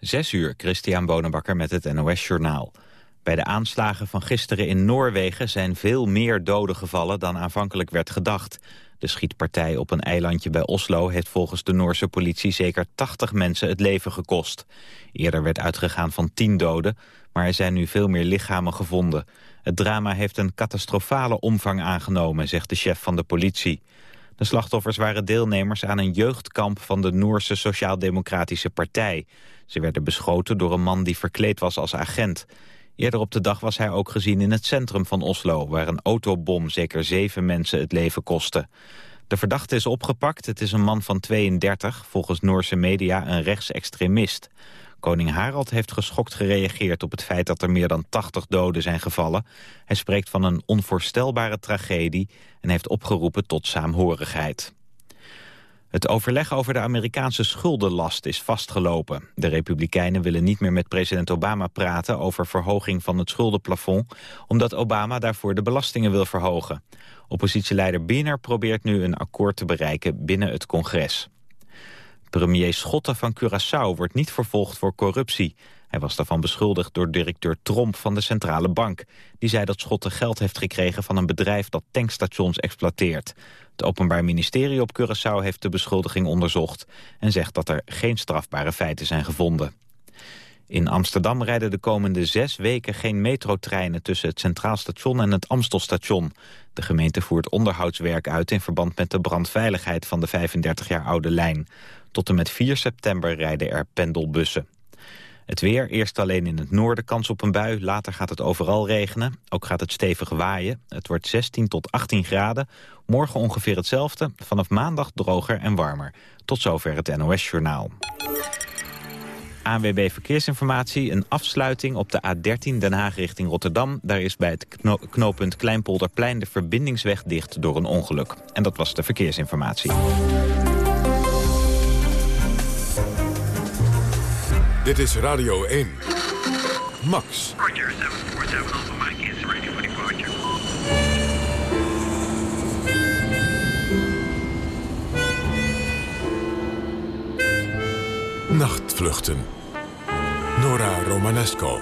Zes uur, Christian Bonenbakker met het NOS Journaal. Bij de aanslagen van gisteren in Noorwegen zijn veel meer doden gevallen dan aanvankelijk werd gedacht. De schietpartij op een eilandje bij Oslo heeft volgens de Noorse politie zeker 80 mensen het leven gekost. Eerder werd uitgegaan van 10 doden, maar er zijn nu veel meer lichamen gevonden. Het drama heeft een catastrofale omvang aangenomen, zegt de chef van de politie. De slachtoffers waren deelnemers aan een jeugdkamp van de Noorse Sociaal-Democratische Partij. Ze werden beschoten door een man die verkleed was als agent. Eerder op de dag was hij ook gezien in het centrum van Oslo... waar een autobom zeker zeven mensen het leven kostte. De verdachte is opgepakt. Het is een man van 32, volgens Noorse media een rechtsextremist. Koning Harald heeft geschokt gereageerd op het feit dat er meer dan 80 doden zijn gevallen. Hij spreekt van een onvoorstelbare tragedie en heeft opgeroepen tot saamhorigheid. Het overleg over de Amerikaanse schuldenlast is vastgelopen. De Republikeinen willen niet meer met president Obama praten over verhoging van het schuldenplafond, omdat Obama daarvoor de belastingen wil verhogen. Oppositieleider Biener probeert nu een akkoord te bereiken binnen het congres. Premier Schotten van Curaçao wordt niet vervolgd voor corruptie. Hij was daarvan beschuldigd door directeur Tromp van de Centrale Bank. Die zei dat Schotten geld heeft gekregen van een bedrijf dat tankstations exploiteert. Het Openbaar Ministerie op Curaçao heeft de beschuldiging onderzocht... en zegt dat er geen strafbare feiten zijn gevonden. In Amsterdam rijden de komende zes weken geen metrotreinen... tussen het Centraal Station en het Amstelstation. De gemeente voert onderhoudswerk uit... in verband met de brandveiligheid van de 35 jaar oude lijn. Tot en met 4 september rijden er pendelbussen. Het weer, eerst alleen in het noorden kans op een bui. Later gaat het overal regenen. Ook gaat het stevig waaien. Het wordt 16 tot 18 graden. Morgen ongeveer hetzelfde. Vanaf maandag droger en warmer. Tot zover het NOS-journaal. ANWB Verkeersinformatie, een afsluiting op de A13 Den Haag richting Rotterdam. Daar is bij het knooppunt Kleinpolderplein de verbindingsweg dicht door een ongeluk. En dat was de verkeersinformatie. Dit is Radio 1. Max. Roger, 747 Alpha Mike is ready for departure. Nachtvluchten. Nora Romanesco.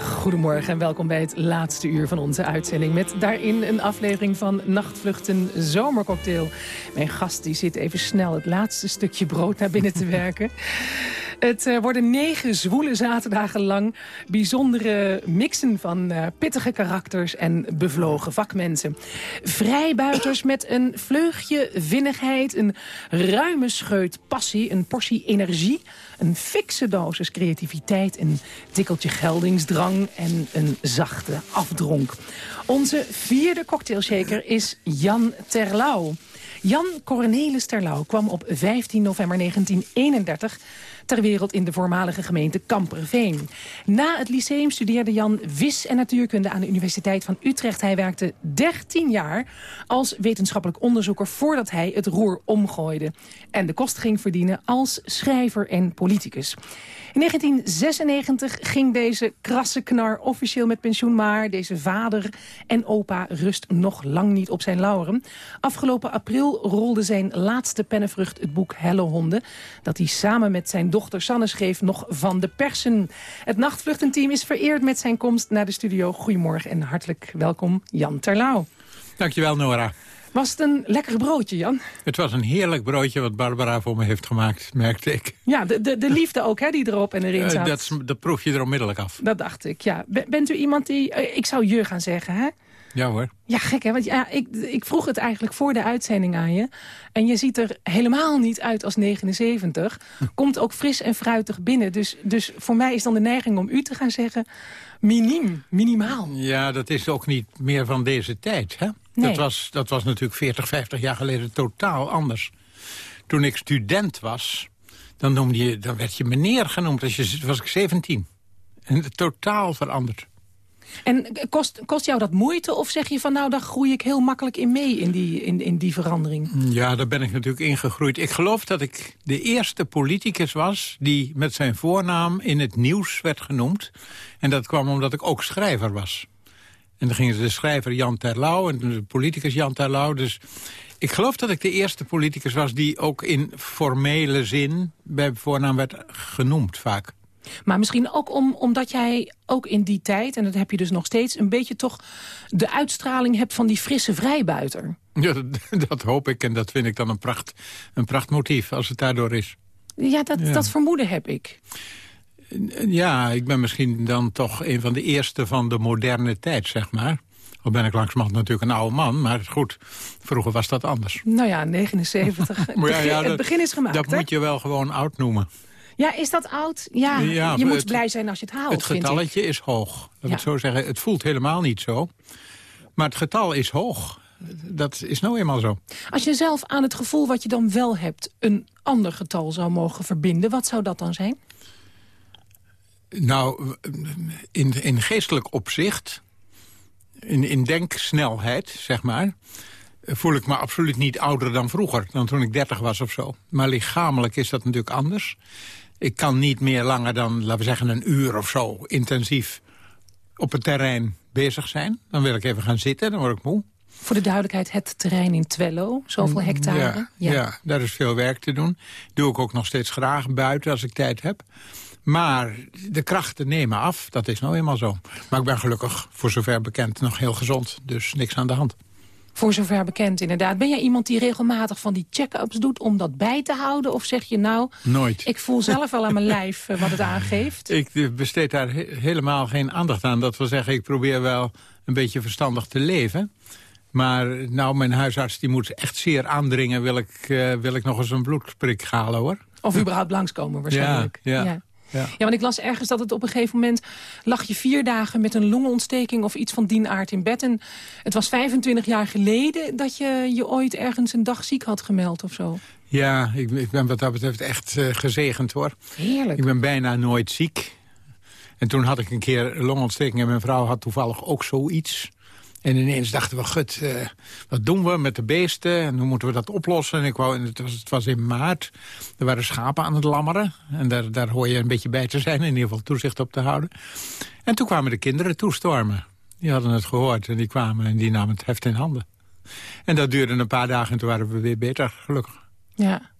Goedemorgen en welkom bij het laatste uur van onze uitzending. Met daarin een aflevering van Nachtvluchten Zomercocktail. Mijn gast die zit even snel het laatste stukje brood naar binnen te werken. Het uh, worden negen zwoele zaterdagen lang. Bijzondere mixen van uh, pittige karakters en bevlogen vakmensen. Vrijbuiters met een vleugje vinnigheid, een ruime scheut passie, een portie energie... een fikse dosis creativiteit, een tikkeltje geldingsdrang en een zachte afdronk. Onze vierde cocktailshaker is Jan Terlouw. Jan Cornelis Terlouw kwam op 15 november 1931 ter wereld in de voormalige gemeente Kamperveen. Na het lyceum studeerde Jan wis- en natuurkunde aan de Universiteit van Utrecht. Hij werkte 13 jaar als wetenschappelijk onderzoeker voordat hij het roer omgooide. En de kost ging verdienen als schrijver en politicus. In 1996 ging deze krasse knar officieel met pensioen... maar deze vader en opa rust nog lang niet op zijn lauren. Afgelopen april rolde zijn laatste pennenvrucht het boek Helle Honden... dat hij samen met zijn dochter Sanne schreef nog van de persen. Het nachtvluchtenteam is vereerd met zijn komst naar de studio. Goedemorgen en hartelijk welkom Jan Terlouw. Dankjewel Nora. Was het een lekker broodje, Jan? Het was een heerlijk broodje wat Barbara voor me heeft gemaakt, merkte ik. Ja, de, de, de liefde ook, hè, die erop en erin Uh, zat. dat, dat proef je er onmiddellijk af. Dat dacht ik, ja. Ben- Bent u iemand die... eh, Ik zou je gaan zeggen, hè? Ja hoor. Ja, gek hè, want ja, ik, ik vroeg het eigenlijk voor de uitzending aan je. En je ziet er helemaal niet uit als 79. Komt ook fris en fruitig binnen. Dus, dus voor mij is dan de neiging om u te gaan zeggen... miniem, minimaal. Ja, dat is ook niet meer van deze tijd. Hè? Nee. Dat, was, dat was natuurlijk 40, 50 jaar geleden totaal anders. Toen ik student was, dan, noemde je, dan werd je meneer genoemd. Als je, was ik 17. En totaal veranderd. En kost, kost jou dat moeite of zeg je van... nou, daar groei ik heel makkelijk in mee in die, in, in die verandering? Ja, daar ben ik natuurlijk ingegroeid. Ik geloof dat ik de eerste politicus was... die met zijn voornaam in het nieuws werd genoemd. En dat kwam omdat ik ook schrijver was. En dan ging de schrijver Jan Terlouw en de politicus Jan Terlouw. Dus ik geloof dat ik de eerste politicus was... die ook in formele zin bij voornaam werd genoemd vaak. Maar misschien ook om, omdat jij ook in die tijd, en dat heb je dus nog steeds... een beetje toch de uitstraling hebt van die frisse vrijbuiter. Ja, dat, dat hoop ik en dat vind ik dan een, pracht, een prachtmotief als het daardoor is. Ja, dat, Ja. dat vermoeden heb ik. Ja, ik ben misschien dan toch een van de eerste van de moderne tijd, zeg maar. Al ben ik langzamerhand natuurlijk een oude man, maar goed, vroeger was dat anders. Nou ja, 79. Het ja, begin, het is gemaakt, Dat hè? moet je wel gewoon oud noemen. Ja, is dat oud? Ja, Ja, je moet het- blij zijn als je het haalt, het getalletje is hoog. Laat ik zo zeggen. Het voelt helemaal niet zo. Maar het getal is hoog. Dat is nou eenmaal zo. Als je zelf aan het gevoel wat je dan wel hebt... een ander getal zou mogen verbinden, wat zou dat dan zijn? Nou, in, in geestelijk opzicht, in, in denksnelheid, zeg maar... voel ik me absoluut niet ouder dan vroeger, dan toen ik 30 was of zo. Maar lichamelijk is dat natuurlijk anders. Ik kan niet meer langer dan, laten we zeggen, een uur of zo... intensief op het terrein bezig zijn. Dan wil ik even gaan zitten, dan word ik moe. Voor de duidelijkheid, het terrein in Twello, zoveel hectare. Ja, ja. daar is veel werk te doen. Doe ik ook nog steeds graag buiten als ik tijd heb. Maar de krachten nemen af, dat is nou eenmaal zo. Maar ik ben gelukkig, voor zover bekend, nog heel gezond. Dus niks aan de hand. Voor zover bekend inderdaad. Ben jij iemand die regelmatig van die check-ups doet om dat bij te houden? Of zeg je nou, Nooit. ik voel zelf wel aan mijn lijf eh, wat het aangeeft? Ik eh, besteed daar he- helemaal geen aandacht aan. Dat wil zeggen, ik probeer wel een beetje verstandig te leven. Maar nou, mijn huisarts die moet echt zeer aandringen... wil ik, eh, wil ik nog eens een bloedprik halen, hoor. Of überhaupt langskomen waarschijnlijk. Ja, ja. ja. Ja. Ja, want ik las ergens dat het op een gegeven moment... lag je vier dagen met een longontsteking of iets van die aard in bed. En het was 25 jaar geleden dat je je ooit ergens een dag ziek had gemeld of zo. Ja, ik, ik ben wat dat betreft echt eh, gezegend, hoor. Heerlijk. Ik ben bijna nooit ziek. En toen had ik een keer longontsteking en mijn vrouw had toevallig ook zoiets. En ineens dachten we, gut, eh, wat doen we met de beesten? En hoe moeten we dat oplossen? En ik wou, en het, was, het was in maart. Er waren schapen aan het lammeren. En daar, daar hoor je een beetje bij te zijn. In ieder geval toezicht op te houden. En toen kwamen de kinderen toestormen. Die hadden het gehoord en die kwamen en die namen het heft in handen. En dat duurde een paar dagen en toen waren we weer beter, gelukkig. Ja.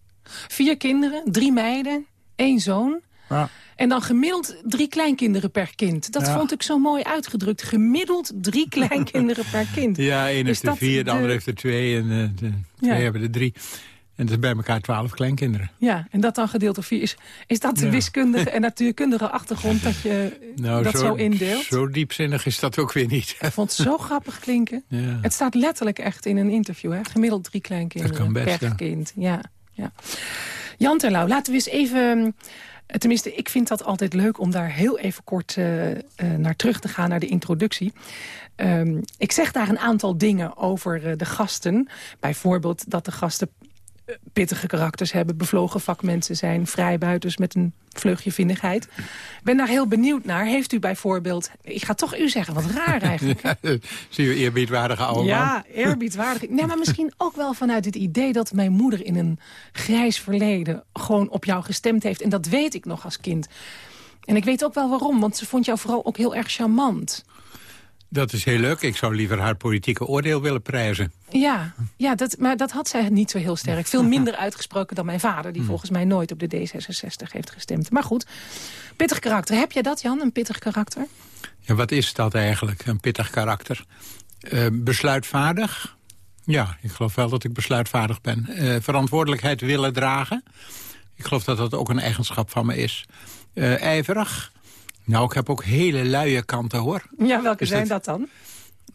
Vier kinderen, drie meiden, één zoon. Ja. En dan gemiddeld drie kleinkinderen per kind. Dat Ja. vond ik zo mooi uitgedrukt. Gemiddeld drie kleinkinderen per kind. Ja, één Is heeft er vier, de, de- ander heeft er twee en eh, de twee hebben er drie. En dat is bij elkaar twaalf kleinkinderen. Ja, en dat dan gedeeld door vier. Is, is dat de Ja. wiskundige en natuurkundige achtergrond dat je dat zo, indeelt? Zo diepzinnig is dat ook weer niet. Ik vond het zo grappig klinken. Ja. Het staat letterlijk echt in een interview. Hè? Gemiddeld drie kleinkinderen Dat kan best, per ja. kind. Ja, ja. Jan Terlouw, laten we eens even... Tenminste, ik vind dat altijd leuk om daar heel even kort eh, eh, naar terug te gaan, naar de introductie. Ehm, ik zeg daar een aantal dingen over eh, de gasten. Bijvoorbeeld dat de gasten pittige karakters hebben, bevlogen vakmensen zijn, vrijbuiters met een vleugje vinnigheid. Ik ben daar heel benieuwd naar. Heeft u bijvoorbeeld, ik ga toch u zeggen, wat raar eigenlijk. Zie je eerbiedwaardige oude man. Ja, eerbiedwaardig. Nee, maar misschien ook wel vanuit het idee dat mijn moeder in een grijs verleden gewoon op jou gestemd heeft. En dat weet ik nog als kind. En ik weet ook wel waarom, want ze vond jou vooral ook heel erg charmant. Dat is heel leuk. Ik zou liever haar politieke oordeel willen prijzen. Ja, ja dat, maar dat had zij niet zo heel sterk. Veel minder uitgesproken dan mijn vader... die volgens mij nooit op de D66 heeft gestemd. Maar goed, pittig karakter. Heb jij dat, Jan, een pittig karakter? Ja, wat is dat eigenlijk, een pittig karakter? Eh, besluitvaardig? Ja, ik geloof wel dat ik besluitvaardig ben. Eh, verantwoordelijkheid willen dragen? Ik geloof dat dat ook een eigenschap van me is. Eh, ijverig? Nou, ik heb ook hele luie kanten, hoor. Ja, welke Is zijn dat- dat dan?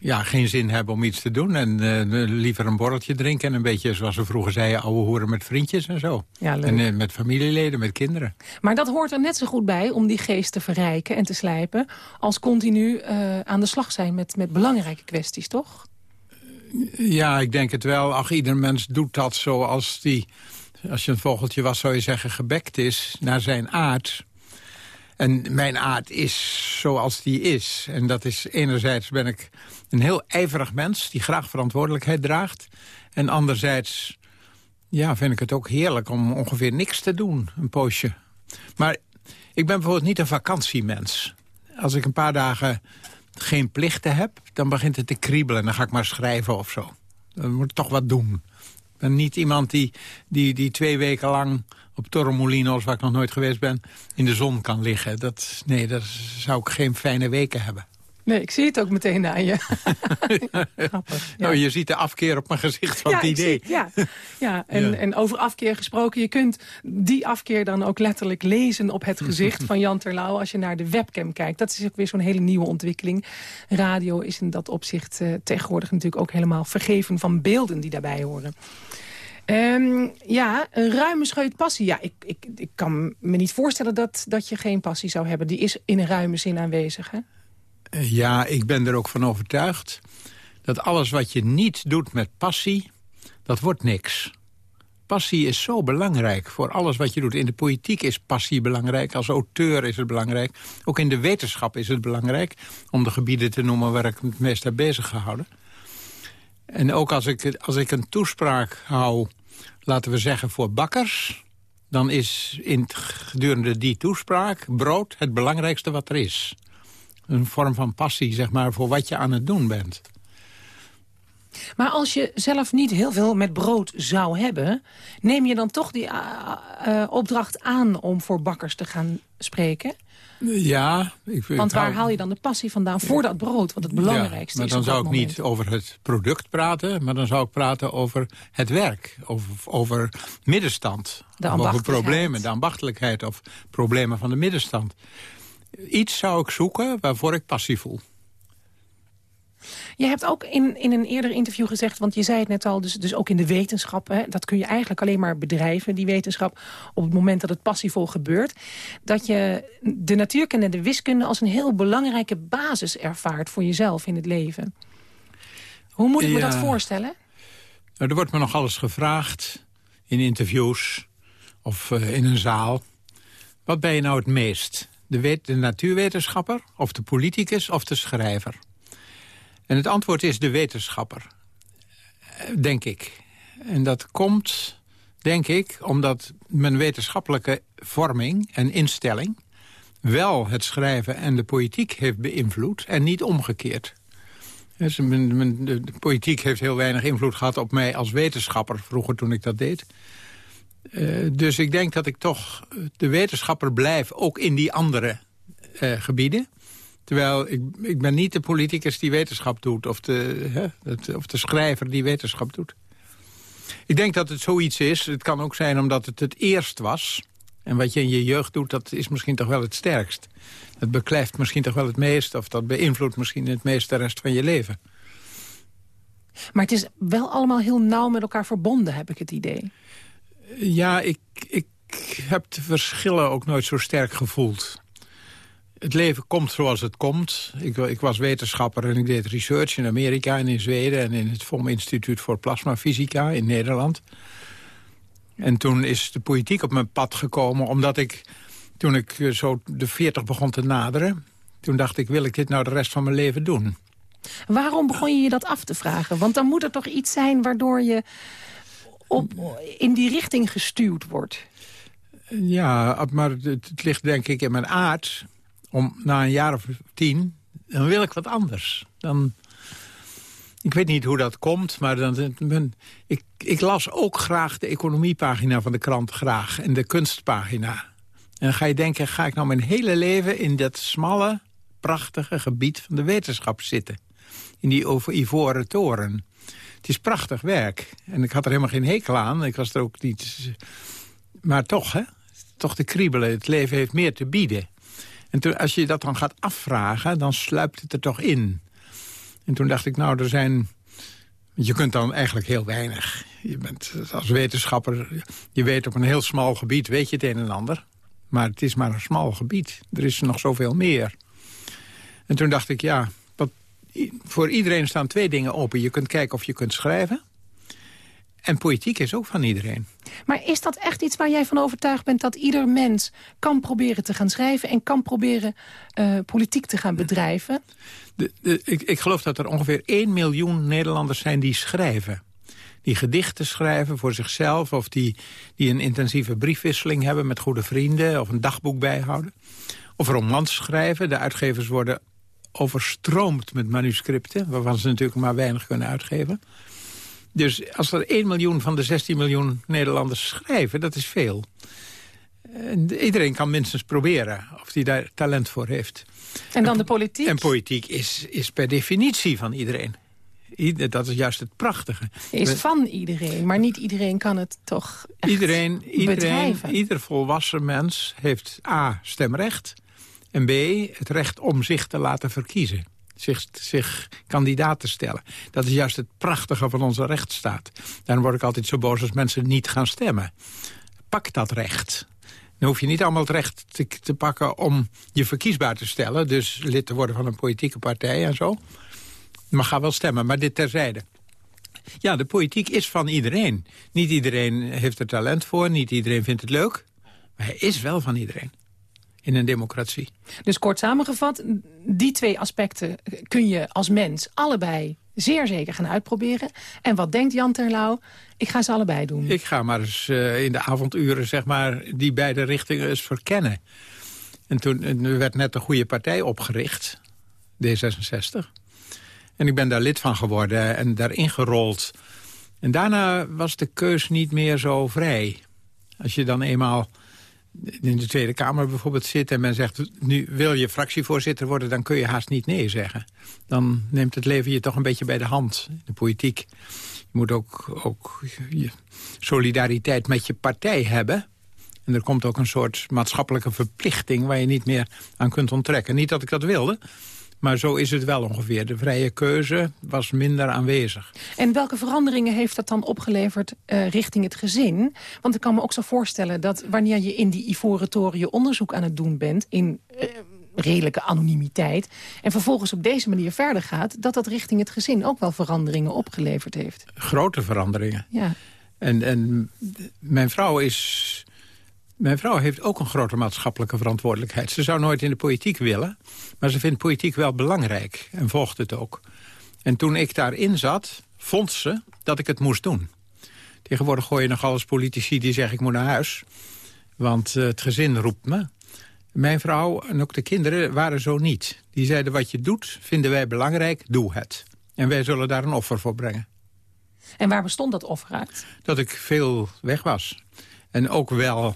Ja, geen zin hebben om iets te doen. En eh, liever een borreltje drinken. En een beetje, zoals we vroeger zeiden, ouwe hoeren met vriendjes en zo. Ja, leuk. En eh, met familieleden, met kinderen. Maar dat hoort er net zo goed bij om die geest te verrijken en te slijpen... als continu eh, aan de slag zijn met, met belangrijke kwesties, toch? Ja, ik denk het wel. Ach, ieder mens doet dat zoals die... Als je een vogeltje was, zou je zeggen, gebekt is naar zijn aard. En mijn aard is zoals die is. En dat is enerzijds ben ik een heel ijverig mens... die graag verantwoordelijkheid draagt. En anderzijds ja, vind ik het ook heerlijk om ongeveer niks te doen, een poosje. Maar ik ben bijvoorbeeld niet een vakantiemens. Als ik een paar dagen geen plichten heb, dan begint het te kriebelen. Dan ga ik maar schrijven of zo. Dan moet ik toch wat doen. Ben niet iemand die, die, die twee weken lang op Torremolinos, waar ik nog nooit geweest ben, in de zon kan liggen. Dat, nee, daar zou ik geen fijne weken hebben. Nee, ik zie het ook meteen aan je. Grappig. Ja. Nou, je ziet de afkeer op mijn gezicht van ja, het idee. het, ja. Ja, en, Ja. en over afkeer gesproken, je kunt die afkeer dan ook letterlijk lezen op het gezicht van Jan Terlouw als je naar de webcam kijkt. Dat is ook weer zo'n hele nieuwe ontwikkeling. Radio is in dat opzicht eh, tegenwoordig natuurlijk ook helemaal vergeven van beelden die daarbij horen. Ehm, ja, een ruime scheut passie. Ja, ik, ik, ik kan me niet voorstellen dat, dat je geen passie zou hebben. Die is in een ruime zin aanwezig, hè? Eh, Ja, ik ben er ook van overtuigd dat alles wat je niet doet met passie, dat wordt niks. Passie is zo belangrijk voor alles wat je doet. In de politiek is passie belangrijk, als auteur is het belangrijk. Ook in de wetenschap is het belangrijk, om de gebieden te noemen waar ik me het meest heb bezig gehouden. En ook als ik, als ik een toespraak hou, laten we zeggen voor bakkers... dan is in gedurende die toespraak brood het belangrijkste wat er is een vorm van passie, zeg maar, voor wat je aan het doen bent. Maar als je zelf niet heel veel met brood zou hebben... neem je dan toch die eh, eh, opdracht aan om voor bakkers te gaan spreken? Ja. Ik, Want waar haal je dan de passie vandaan voor dat brood? Want het belangrijkste ja, maar is dan zou ik moment. niet over het product praten... maar dan zou ik praten over het werk. Over, over middenstand. De Of over problemen, de ambachtelijkheid of problemen van de middenstand. Iets zou ik zoeken waarvoor ik passie voel. Je hebt ook in, in een eerder interview gezegd, want je zei het net al... dus, dus ook in de wetenschap, hè, dat kun je eigenlijk alleen maar bedrijven, die wetenschap... op het moment dat het passievol gebeurt... dat je de natuurkunde en de wiskunde als een heel belangrijke basis ervaart... voor jezelf in het leven. Hoe moet ik me dat voorstellen? Nou, er wordt me nog alles gevraagd in interviews of eh, in een zaal. Wat ben je nou het meest? De, wet- de natuurwetenschapper of de politicus of de schrijver? En het antwoord is de wetenschapper, eh, denk ik. En dat komt, denk ik, omdat mijn wetenschappelijke vorming en instelling... wel het schrijven en de politiek heeft beïnvloed en niet omgekeerd. Dus de, de politiek heeft heel weinig invloed gehad op mij als wetenschapper... vroeger toen ik dat deed. Eh, dus ik denk dat ik toch de wetenschapper blijf, ook in die andere eh, gebieden. Terwijl ik, ik ben niet de politicus die wetenschap doet... Of de, hè, of de schrijver die wetenschap doet. Ik denk dat het zoiets is. Het kan ook zijn omdat het het eerst was. En wat je in je jeugd doet, dat is misschien toch wel het sterkst. Dat beklijft misschien toch wel het meest... of dat beïnvloedt misschien het meest de rest van je leven. Maar het is wel allemaal heel nauw met elkaar verbonden, heb ik het idee. Ja, ik, ik heb de verschillen ook nooit zo sterk gevoeld. Het leven komt zoals het komt. Ik, ik was wetenschapper en ik deed research in Amerika en in Zweden... en in het VOM Instituut voor Plasmafysica in Nederland. En toen is de politiek op mijn pad gekomen... omdat ik, toen ik eh, zo de 40 begon te naderen... toen dacht ik, wil ik dit nou de rest van mijn leven doen? Waarom begon je je dat af te vragen? Want dan moet er toch iets zijn waardoor je in die richting gestuurd wordt. Ja, maar het, het ligt denk ik in mijn aard... om na een jaar of tien, dan wil ik wat anders. Dan, ik weet niet hoe dat komt, maar dan, ben- ik, ik las ook graag de economiepagina van de krant graag... en de kunstpagina. En dan ga je denken, ga ik nou mijn hele leven... in dat smalle, prachtige gebied van de wetenschap zitten? In die over ivoren toren. Het is prachtig werk. En ik had er helemaal geen hekel aan. Ik was er ook niet... Maar toch, hè? Toch te kriebelen. Het leven heeft meer te bieden. En toen, als je dat dan gaat afvragen, dan sluipt het er toch in. En toen dacht ik, nou, er zijn... Je kunt dan eigenlijk heel weinig. Je bent als wetenschapper... Je weet op een heel smal gebied, weet je het een en ander. Maar het is maar een smal gebied. Er is nog zoveel meer. En toen dacht ik, ja... Voor iedereen staan twee dingen open. Je kunt kijken of je kunt schrijven. En politiek is ook van iedereen. Maar is dat echt iets waar jij van overtuigd bent... dat ieder mens kan proberen te gaan schrijven... en kan proberen eh, politiek te gaan bedrijven? De, de, ik, ik geloof dat er ongeveer 1 miljoen Nederlanders zijn die schrijven. Die gedichten schrijven voor zichzelf... of die, die een intensieve briefwisseling hebben met goede vrienden... of een dagboek bijhouden. Of romans schrijven. De uitgevers worden overstroomd met manuscripten... waarvan ze natuurlijk maar weinig kunnen uitgeven. Dus als er 1 miljoen van de 16 miljoen Nederlanders schrijven, dat is veel. En iedereen kan minstens proberen of hij daar talent voor heeft. En dan de politiek? En politiek is, is per definitie van iedereen. Ieder- Dat is juist het prachtige. Is van iedereen, maar niet iedereen kan het toch Iedereen, iedereen, bedrijven. ieder volwassen mens heeft A, stemrecht... en B, het recht om zich te laten verkiezen. Zich, zich kandidaat te stellen. Dat is juist het prachtige van onze rechtsstaat. Daarom word ik altijd zo boos als mensen niet gaan stemmen. Pak dat recht. Dan hoef je niet allemaal het recht te, te pakken om je verkiesbaar te stellen. Dus lid te worden van een politieke partij en zo. Maar ga wel stemmen, maar dit terzijde. Ja, de politiek is van iedereen. Niet iedereen heeft er talent voor, niet iedereen vindt het leuk. Maar hij is wel van iedereen. In een democratie. Dus kort samengevat, die twee aspecten kun je als mens allebei zeer zeker gaan uitproberen. En wat denkt Jan Terlouw? Ik ga ze allebei doen. Ik ga maar eens eh, in de avonduren zeg maar, die beide richtingen eens verkennen. En toen en er werd net een goede partij opgericht, D66. En ik ben daar lid van geworden en daarin gerold. En daarna was de keus niet meer zo vrij. Als je dan eenmaal in de Tweede Kamer bijvoorbeeld zit... en men zegt, nu wil je fractievoorzitter worden... dan kun je haast niet nee zeggen. Dan neemt het leven je toch een beetje bij de hand, de politiek. Je moet ook, ook je solidariteit met je partij hebben. En er komt ook een soort maatschappelijke verplichting... waar je niet meer aan kunt onttrekken. Niet dat ik dat wilde, maar zo is het wel ongeveer. De vrije keuze was minder aanwezig. En welke veranderingen heeft dat dan opgeleverd eh, richting het gezin? Want ik kan me ook zo voorstellen dat wanneer je in die Ivoren Toren je onderzoek aan het doen bent... in eh, redelijke anonimiteit, en vervolgens op deze manier verder gaat... dat dat richting het gezin ook wel veranderingen opgeleverd heeft. Grote veranderingen. Ja. En, en mijn vrouw is... Mijn vrouw heeft ook een grote maatschappelijke verantwoordelijkheid. Ze zou nooit in de politiek willen, maar ze vindt politiek wel belangrijk en volgt het ook. En toen ik daarin zat, vond ze dat ik het moest doen. Tegenwoordig gooi je nog alles politici die zeggen ik moet naar huis. Want eh, het gezin roept me. Mijn vrouw en ook de kinderen waren zo niet. Die zeiden wat je doet, vinden wij belangrijk, doe het. En wij zullen daar een offer voor brengen En waar bestond dat offer uit? dat ik veel weg was. En ook wel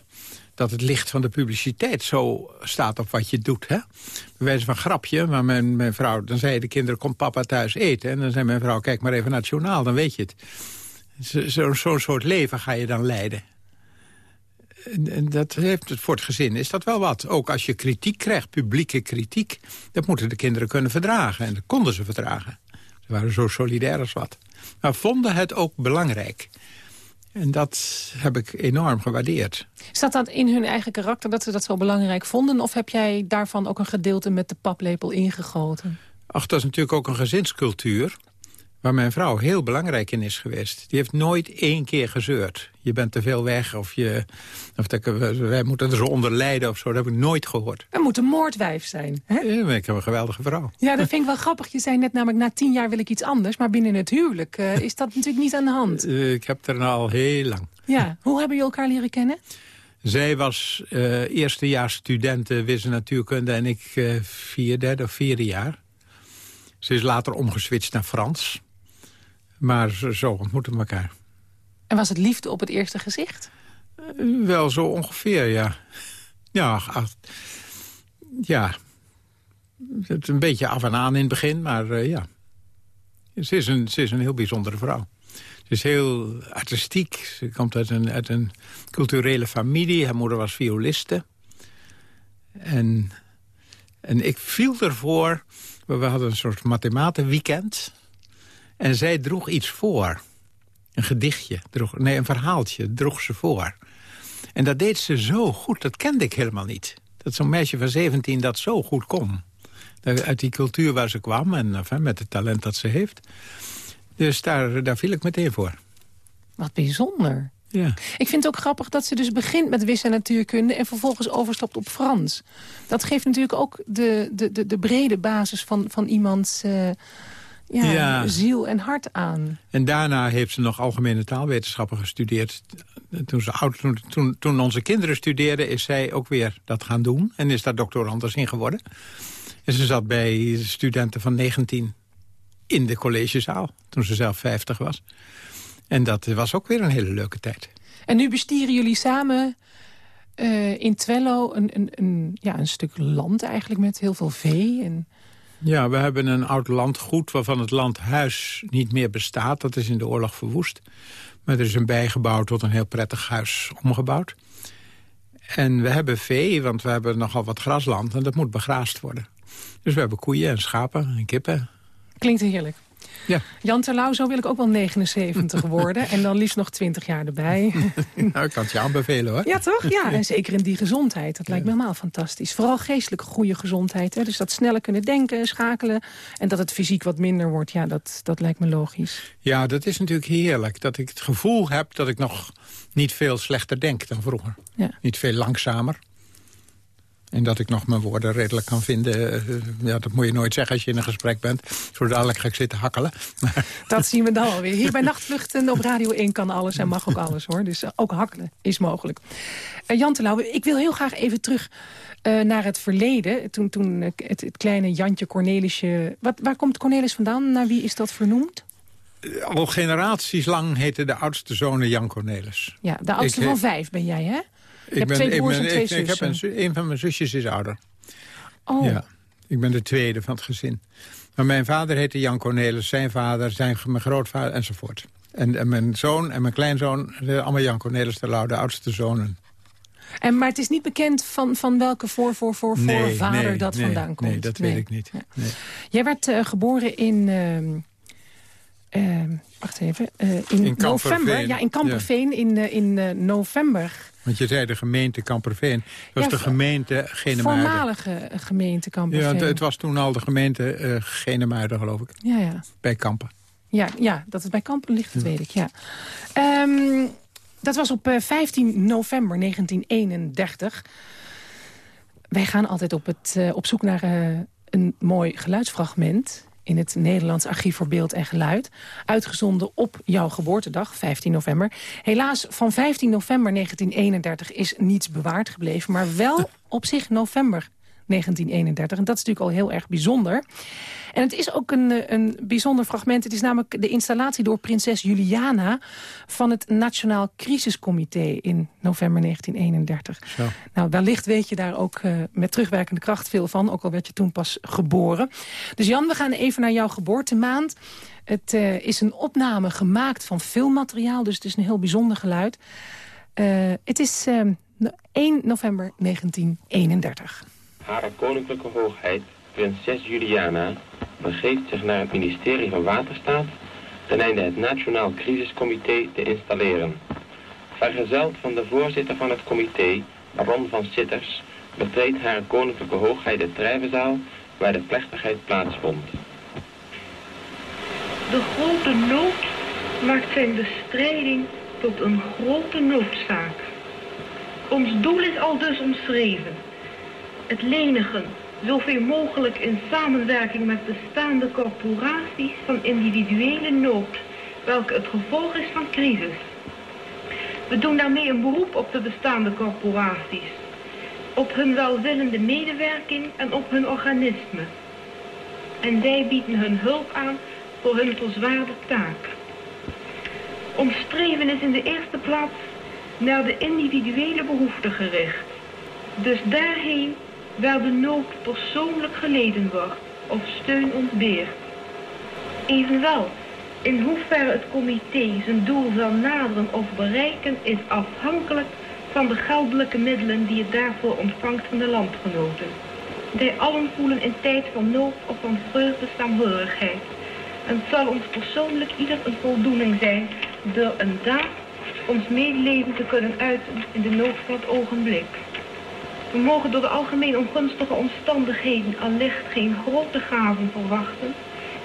dat het licht van de publiciteit zo staat op wat je doet. Hè? Bij wijze van grapje, maar mijn, mijn vrouw... dan zei de kinderen, kom papa thuis eten. En dan zei mijn vrouw, kijk maar even naar het journaal, dan weet je het. Zo'n zo, soort leven ga je dan leiden. En, en dat heeft het voor het gezin is dat wel wat. Ook als je kritiek krijgt, publieke kritiek... dat moeten de kinderen kunnen verdragen. En dat konden ze verdragen. Ze waren zo solidair als wat. Maar vonden het ook belangrijk. En dat heb ik enorm gewaardeerd. Staat dat in hun eigen karakter dat ze dat zo belangrijk vonden? Of heb jij daarvan ook een gedeelte met de paplepel ingegoten? Ach, dat is natuurlijk ook een gezinscultuur... waar mijn vrouw heel belangrijk in is geweest. Die heeft nooit één keer gezeurd. Je bent te veel weg of, je, of dat, wij moeten er zo onder lijden of zo. Dat heb ik nooit gehoord. Er moet een moordwijf zijn. Hè? Ja, ik heb een geweldige vrouw. Ja, dat vind ik wel grappig. Je zei net namelijk, na tien jaar wil ik iets anders. Maar binnen het huwelijk eh, is dat natuurlijk niet aan de hand. Uh, ik heb er al heel lang. Ja, hoe hebben jullie elkaar leren kennen? Zij was uh, eerstejaars studenten wiskunde natuurkunde en ik vierde of vierde jaar. Ze is later omgeswitcht naar Frans. Maar zo ontmoeten we elkaar. En was het liefde op het eerste gezicht? Uh, wel zo ongeveer, ja. Ja, ach, ja. Het een beetje af en aan in het begin, maar uh, ja. Ze is, een, ze is een heel bijzondere vrouw. Ze is heel artistiek. Ze komt uit een, uit een culturele familie. Haar moeder was violiste. En, en ik viel ervoor... We hadden een soort mathematenweekend. En zij droeg iets voor. Een gedichtje. Droeg, nee, een verhaaltje droeg ze voor. En dat deed ze zo goed. Dat kende ik helemaal niet. Dat zo'n meisje van 17 dat zo goed kon. Uit die cultuur waar ze kwam en enfin, met het talent dat ze heeft. Dus daar, daar viel ik meteen voor. Wat bijzonder. Ja. Ik vind het ook grappig dat ze dus begint met wis- en natuurkunde... en vervolgens overstapt op Frans. Dat geeft natuurlijk ook de, de, de, de brede basis van, van iemands uh, ja, ja. ziel en hart aan. En daarna heeft ze nog algemene taalwetenschappen gestudeerd. Toen, ze oud, toen, toen, toen onze kinderen studeerden is zij ook weer dat gaan doen. En is daar doctorandus in geworden. En ze zat bij studenten van 19 in de collegezaal, toen ze zelf 50 was. En dat was ook weer een hele leuke tijd. En nu bestieren jullie samen eh, in Twello een, een, een, ja, een stuk land eigenlijk met heel veel vee. En... Ja, we hebben een oud landgoed waarvan het landhuis niet meer bestaat. Dat is in de oorlog verwoest. Maar er is een bijgebouw tot een heel prettig huis omgebouwd. En we hebben vee, want we hebben nogal wat grasland en dat moet begraasd worden. Dus we hebben koeien en schapen en kippen. Klinkt heerlijk. Ja. Jan Terlouw, zo wil ik ook wel 79 worden. En dan liefst nog 20 jaar erbij. nou, ik kan het je aanbevelen hoor. Ja, toch? Ja, en zeker in die gezondheid. Dat lijkt me helemaal fantastisch. Vooral geestelijke goede gezondheid. Hè? Dus dat sneller kunnen denken, schakelen. En dat het fysiek wat minder wordt. Ja, dat, dat lijkt me logisch. Ja, dat is natuurlijk heerlijk. Dat ik het gevoel heb dat ik nog niet veel slechter denk dan vroeger. Ja. Niet veel langzamer. En dat ik nog mijn woorden redelijk kan vinden. eh, Ja, dat moet je nooit zeggen als je in een gesprek bent. Zo dadelijk ga ik zitten hakkelen. Dat zien we dan alweer. Hier bij Nachtvluchten op Radio 1 kan alles en mag ook alles hoor. Dus eh, ook hakkelen is mogelijk. Eh, Jan Terlouw, ik wil heel graag even terug naar het verleden. Toen, toen het, het kleine Jantje Cornelisje... Wat, waar komt Cornelis vandaan? Naar wie is dat vernoemd? al generaties lang heette de oudste zoon Jan Cornelis. Ja, de oudste Ik, van vijf ben jij, hè? Ik hebt twee broers en twee ik, ik heb een, van mijn zusjes is ouder. Oh, Ja, ik ben de tweede van het gezin. Maar mijn vader heette Jan Cornelis, zijn vader, zijn, mijn grootvader enzovoort. En, en mijn zoon en mijn kleinzoon, allemaal Jan Cornelis de Lauw, de oudste zonen. en, maar het is niet bekend van, van welke voor, voor, nee, dat nee, vandaan komt. Nee, dat weet ik niet. Nee. Jij werd eh, geboren in... ehm, ehm, wacht even. eh, in, In november. Ja, in Kamperveen in, eh, in eh, november. Want je zei de gemeente Kamperveen. Dat was Ja, de gemeente Genemuiden. Voormalige gemeente Ja, Kamperveen. het, het was toen al de gemeente eh Genemuiden, geloof ik. ja, ja. Bij Kampen. Ja, ja, dat het bij Kampen ligt, dat weet ik, ja. Ehm, dat was op eh, 15 november 1931. Wij gaan altijd op, het, op zoek naar een mooi geluidsfragment... in het Nederlands Archief voor Beeld en Geluid. Uitgezonden op jouw geboortedag, 15 november. Helaas, van 15 november 1931 is niets bewaard gebleven... maar wel op zich november 1931. En dat is natuurlijk al heel erg bijzonder. En het is ook een, eh, een bijzonder fragment. Het is namelijk de installatie door prinses Juliana... van het Nationaal Crisiscomité in november 1931. Zo. Nou, wellicht weet je daar ook eh, met terugwerkende kracht veel van. Ook al werd je toen pas geboren. Dus Jan, we gaan even naar jouw geboortemaand. Het eh, is een opname gemaakt van filmmateriaal. Dus het is een heel bijzonder geluid. Het is eh, no- 1 november 1931. Hare Koninklijke Hoogheid, prinses Juliana, begeeft zich naar het ministerie van Waterstaat ten einde het Nationaal Crisiscomité te installeren. Vergezeld van de voorzitter van het comité, baron van Sitters, betreedt Hare Koninklijke Hoogheid de trijvenzaal waar de plechtigheid plaatsvond. De grote nood maakt zijn bestrijding tot een grote noodzaak. Ons doel is al dus omschreven. Het lenigen, zoveel mogelijk in samenwerking met bestaande corporaties van individuele nood, welke het gevolg is van crisis. We doen daarmee een beroep op de bestaande corporaties, op hun welwillende medewerking en op hun organisme. En wij bieden hun hulp aan voor hun verzwaarde taak. Ons streven is in de eerste plaats naar de individuele behoeften gericht. Dus daarheen waar de nood persoonlijk geleden wordt of steun ontbeert. Evenwel, in hoeverre het comité zijn doel zal naderen of bereiken is afhankelijk van de geldelijke middelen die het daarvoor ontvangt van de landgenoten. Wij allen voelen in tijd van nood of van vreugde saamhorigheid. En het zal ons persoonlijk ieder een voldoening zijn door een daad ons medeleven te kunnen uiten in de nood van het ogenblik. We mogen door de algemeen ongunstige omstandigheden allicht geen grote gaven verwachten,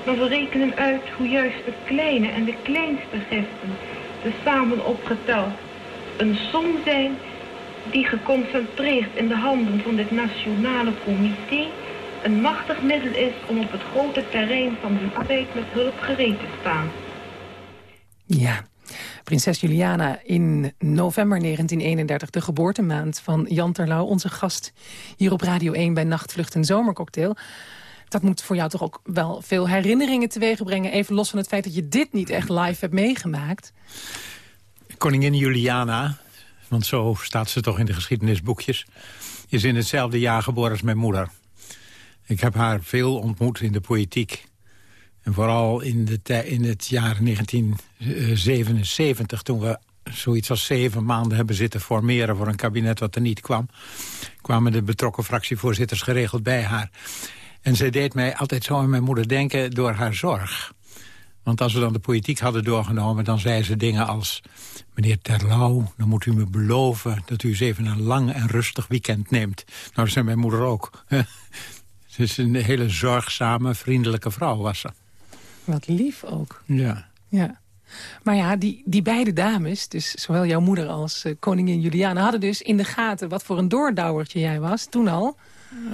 maar we rekenen uit hoe juist de kleine en de kleinste giften, tezamen opgeteld, een som zijn die geconcentreerd in de handen van dit nationale comité een machtig middel is om op het grote terrein van de arbeid met hulp gereed te staan. Ja, prinses Juliana in november 1931, de geboortemaand van Jan Terlouw, onze gast hier op Radio 1 bij Nachtvlucht en Zomercocktail. Dat moet voor jou toch ook wel veel herinneringen teweeg brengen. Even los van het feit dat je dit niet echt live hebt meegemaakt. Koningin Juliana, want zo staat ze toch in de geschiedenisboekjes... is in hetzelfde jaar geboren als mijn moeder. Ik heb haar veel ontmoet in de politiek. En vooral in, de in het jaar 1977, toen we zoiets als zeven maanden hebben zitten formeren... voor een kabinet wat er niet kwam... kwamen de betrokken fractievoorzitters geregeld bij haar. En zij deed mij altijd zo aan mijn moeder denken door haar zorg. Want als we dan de politiek hadden doorgenomen... dan zei ze dingen als... meneer Terlouw, dan moet u me beloven... dat u eens even een lang en rustig weekend neemt. Nou, dat zei mijn moeder ook. ze is een hele zorgzame, vriendelijke vrouw, was ze. Wat lief ook. Ja. Ja. Maar ja, die, die beide dames, dus zowel jouw moeder als uh, koningin Juliana... hadden dus in de gaten wat voor een doordouwertje jij was, toen al.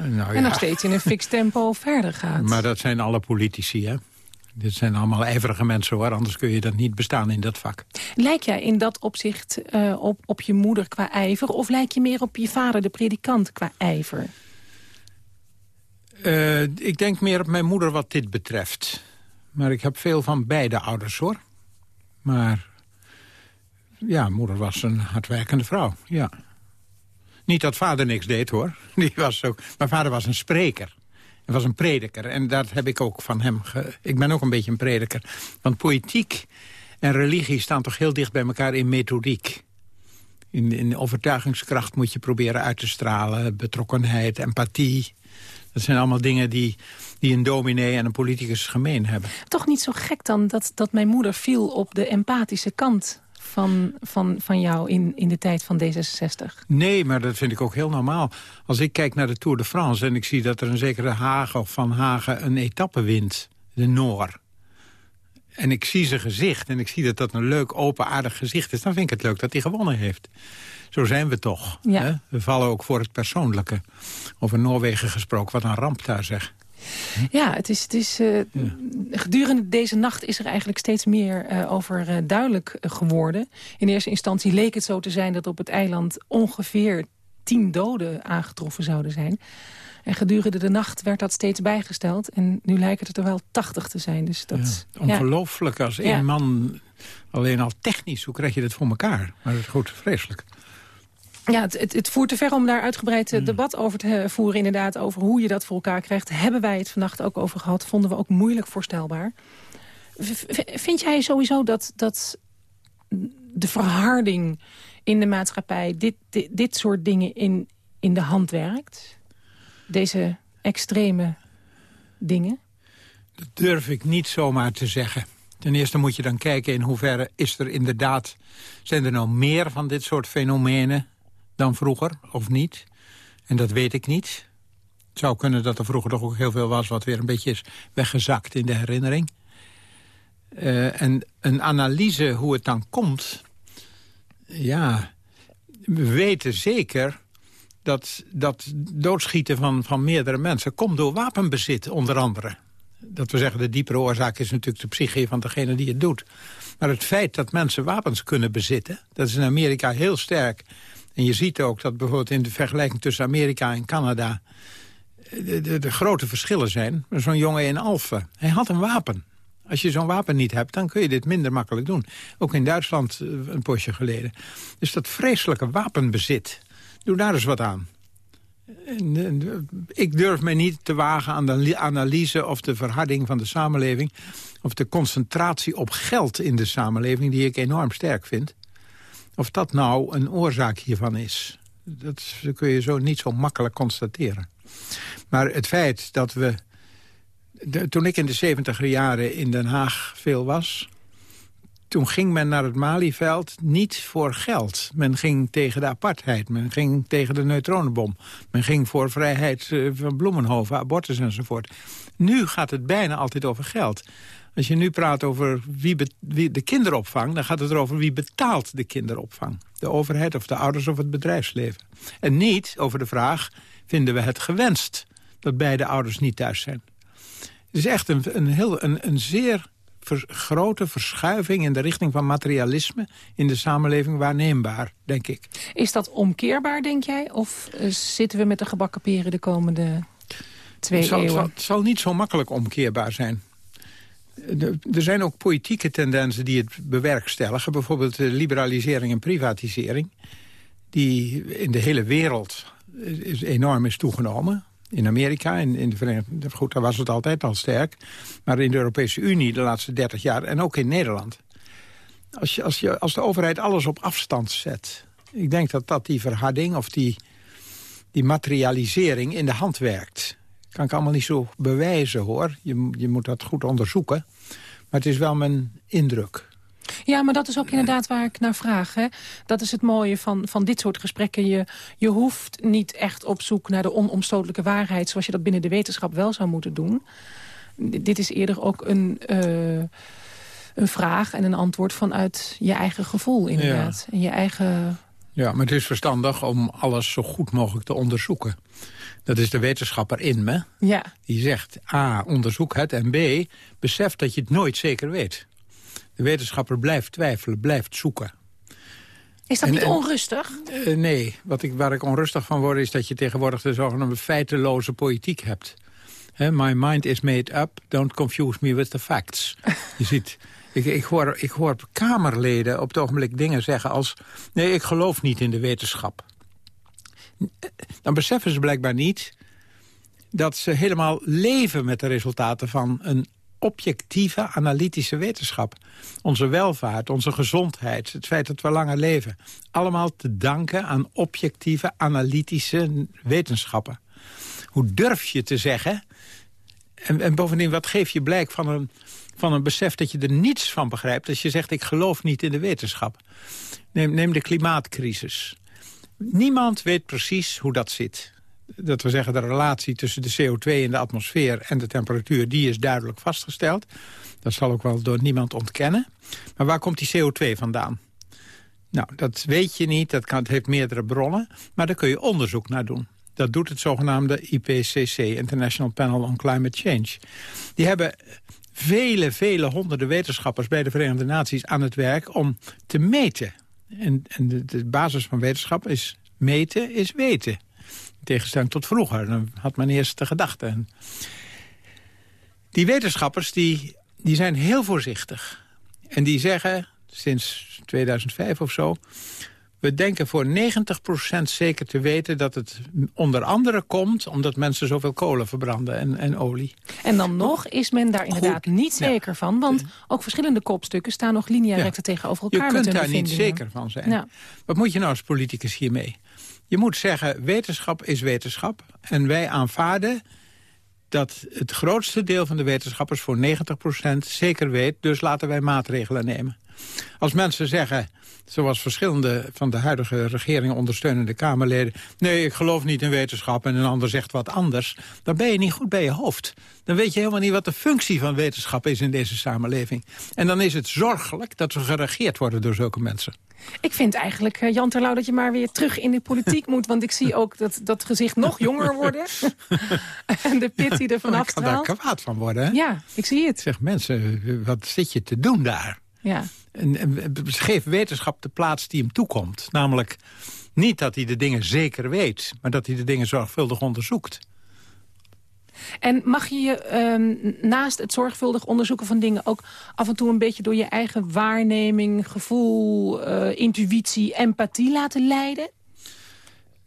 nou, en nog steeds in een fix tempo verder gaat. Maar dat zijn alle politici, hè? Dit zijn allemaal ijverige mensen, hoor. Anders kun je dat niet bestaan in dat vak. Lijk jij in dat opzicht uh, op, op je moeder qua ijver... of lijk je meer op je vader, de predikant, qua ijver? Ik denk meer op mijn moeder wat dit betreft. Maar ik heb veel van beide ouders, hoor. Maar ja, moeder was een hardwerkende vrouw, ja. Niet dat vader niks deed, hoor. Die was ook, mijn vader was een spreker. Hij was een prediker. En dat heb ik ook van hem... Ik ben ook een beetje een prediker. Want politiek en religie staan toch heel dicht bij elkaar in methodiek. In, in overtuigingskracht moet je proberen uit te stralen. Betrokkenheid, empathie. Dat zijn allemaal dingen die, die een dominee en een politicus gemeen hebben. Toch niet zo gek dan dat, dat mijn moeder viel op de empathische kant van, van, van jou in, in de tijd van D66? Nee, maar dat vind ik ook heel normaal. Als ik kijk naar de Tour de France en ik zie dat er een zekere Hagen of Van Hagen een etappe wint, de Noor. En ik zie zijn gezicht en ik zie dat dat een leuk, open, aardig gezicht is... dan vind ik het leuk dat hij gewonnen heeft. Zo zijn we toch. Ja. Hè? We vallen ook voor het persoonlijke. Over Noorwegen gesproken, wat een ramp daar zeg. Ja, het is, het is, uh, ja. gedurende deze nacht is er eigenlijk steeds meer uh, over uh, duidelijk geworden. In eerste instantie leek het zo te zijn dat op het eiland ongeveer tien doden aangetroffen zouden zijn. En gedurende de nacht werd dat steeds bijgesteld. En nu lijken het er wel tachtig te zijn. Dus dat, ja, ongelooflijk als één ja. man, alleen al technisch, hoe krijg je dat voor elkaar? Maar dat is goed, vreselijk. Ja, het, het, het, voert te ver om daar uitgebreid mm. debat over te voeren. Inderdaad, over hoe je dat voor elkaar krijgt. Hebben wij het vannacht ook over gehad. Vonden we ook moeilijk voorstelbaar. V vind jij sowieso dat, dat de verharding in de maatschappij... dit, dit, dit soort dingen in, in de hand werkt? Deze extreme dingen? Dat durf ik niet zomaar te zeggen. Ten eerste moet je dan kijken in hoeverre is er inderdaad... zijn er nou meer van dit soort fenomenen dan vroeger, of niet. En dat weet ik niet. Het zou kunnen dat er vroeger toch ook heel veel was... wat weer een beetje is weggezakt in de herinnering. Uh, en een analyse hoe het dan komt... ja, we weten zeker dat dat doodschieten van, van meerdere mensen... komt door wapenbezit, onder andere. Dat we zeggen, de diepere oorzaak is natuurlijk de psyche van degene die het doet. Maar het feit dat mensen wapens kunnen bezitten... dat is in Amerika heel sterk... En je ziet ook dat bijvoorbeeld in de vergelijking tussen Amerika en Canada... de, de, de grote verschillen zijn. Zo'n jongen in Alphen, hij had een wapen. Als je zo'n wapen niet hebt, dan kun je dit minder makkelijk doen. Ook in Duitsland een postje geleden. Dus dat vreselijke wapenbezit, doe daar eens wat aan. Ik durf mij niet te wagen aan de analyse of de verharding van de samenleving... of de concentratie op geld in de samenleving, die ik enorm sterk vind. Of dat nou een oorzaak hiervan is, dat kun je zo niet zo makkelijk constateren. Maar het feit dat we... De, toen ik in de 70 jaren in Den Haag veel was... toen ging men naar het Malieveld niet voor geld. Men ging tegen de apartheid, men ging tegen de neutronenbom. Men ging voor vrijheid van Bloemenhoven, abortus enzovoort. Nu gaat het bijna altijd over geld. Als je nu praat over wie, wie, de kinderopvang... dan gaat het erover wie betaalt de kinderopvang. De overheid of de ouders of het bedrijfsleven. En niet over de vraag, vinden we het gewenst... dat beide ouders niet thuis zijn. Het is echt een, een, heel, een, een zeer ver, grote verschuiving in de richting van materialisme... in de samenleving waarneembaar, denk ik. Is dat omkeerbaar, denk jij? Of uh, zitten we met de gebakken peren de komende twee het zal, het zal- eeuwen. het zal niet zo makkelijk omkeerbaar zijn. Er zijn ook politieke tendensen die het bewerkstelligen. Bijvoorbeeld liberalisering en privatisering. Die in de hele wereld is enorm is toegenomen. In Amerika, in, in de Verenigde Goed, daar was het altijd al sterk. Maar in de Europese Unie de laatste 30 jaar en ook in Nederland. Als, je, als, je, als de overheid alles op afstand zet... ik denk dat dat die verharding of die, die materialisering in de hand werkt. Kan ik allemaal niet zo bewijzen, hoor. Je, je moet dat goed onderzoeken. Maar het is wel mijn indruk. Ja, maar dat is ook inderdaad waar ik naar vraag. Hè? Dat is het mooie van, van dit soort gesprekken. Je, je hoeft niet echt op zoek naar de onomstotelijke waarheid... zoals je dat binnen de wetenschap wel zou moeten doen. D- dit is eerder ook een, eh, een vraag en een antwoord vanuit je eigen gevoel, inderdaad. En je eigen... Ja, maar het is verstandig om alles zo goed mogelijk te onderzoeken. Dat is de wetenschapper in me. Ja, Die zegt, A, onderzoek het. En B, besef dat je het nooit zeker weet. De wetenschapper blijft twijfelen, blijft zoeken. is dat En- niet en- onrustig? Eh, nee, wat ik, waar ik onrustig van word... is dat je tegenwoordig de zogenaamde feiteloze politiek hebt. Hè, my mind is made up, don't confuse me with the facts. je ziet, ik, ik, hoor, ik hoor Kamerleden op het ogenblik dingen zeggen als... nee, ik geloof niet in de wetenschap. Dan beseffen ze blijkbaar niet dat ze helemaal leven met de resultaten van een objectieve, analytische wetenschap. Onze welvaart, onze gezondheid, het feit dat we langer leven. Allemaal te danken aan objectieve, analytische wetenschappen. Hoe durf je te zeggen... En, en bovendien, wat geef je blijk van een, van een besef dat je er niets van begrijpt... als je zegt, ik geloof niet in de wetenschap. Neem, neem de klimaatcrisis. Niemand weet precies hoe dat zit. Dat we zeggen, de relatie tussen de CO2 in de atmosfeer en de temperatuur... die is duidelijk vastgesteld. Dat zal ook wel door niemand ontkennen. Maar waar komt die CO2 vandaan? Nou, dat weet je niet, dat kan, het heeft meerdere bronnen. Maar daar kun je onderzoek naar doen. Dat doet het zogenaamde IPCC, International Panel on Climate Change. Die hebben vele, vele honderden wetenschappers bij de Verenigde Naties aan het werk om te meten. En, en de, basis van wetenschap is meten is weten. In tegenstelling tot vroeger, dan had men eerst de gedachte. Die wetenschappers die, die zijn heel voorzichtig. En die zeggen, sinds 2005 of zo... we denken voor 90% zeker te weten dat het onder andere komt... omdat mensen zoveel kolen verbranden en, en olie. En dan nog is men daar inderdaad niet Ja. zeker van. Want ook verschillende kopstukken staan nog linea Ja. tegenover Je elkaar. met kunt daar niet zeker van zijn. Ja. Wat moet je nou als politicus hiermee? Je moet zeggen, wetenschap is wetenschap. En wij aanvaarden dat het grootste deel van de wetenschappers... voor 90% zeker weet, dus laten wij maatregelen nemen. Als mensen zeggen, zoals verschillende van de huidige regering ondersteunende Kamerleden... nee, ik geloof niet in wetenschap en een ander zegt wat anders... dan ben je niet goed bij je hoofd. Dan weet je helemaal niet wat de functie van wetenschap is in deze samenleving. En dan is het zorgelijk dat we geregeerd worden door zulke mensen. Ik vind eigenlijk, eh, Jan Terlouw, dat je maar weer terug in de politiek moet. Want ik zie ook dat dat gezicht nog jonger worden. en de pit die er vanaf ik kan daar kwaad van worden. Hè? Ja, ik zie het. Zeg mensen, wat zit je te doen daar? Ja. En, en geef wetenschap de plaats die hem toekomt. Namelijk niet dat hij de dingen zeker weet... maar dat hij de dingen zorgvuldig onderzoekt. En mag je je ehm, naast het zorgvuldig onderzoeken van dingen... ook af en toe een beetje door je eigen waarneming, gevoel, eh, intuïtie, empathie laten leiden?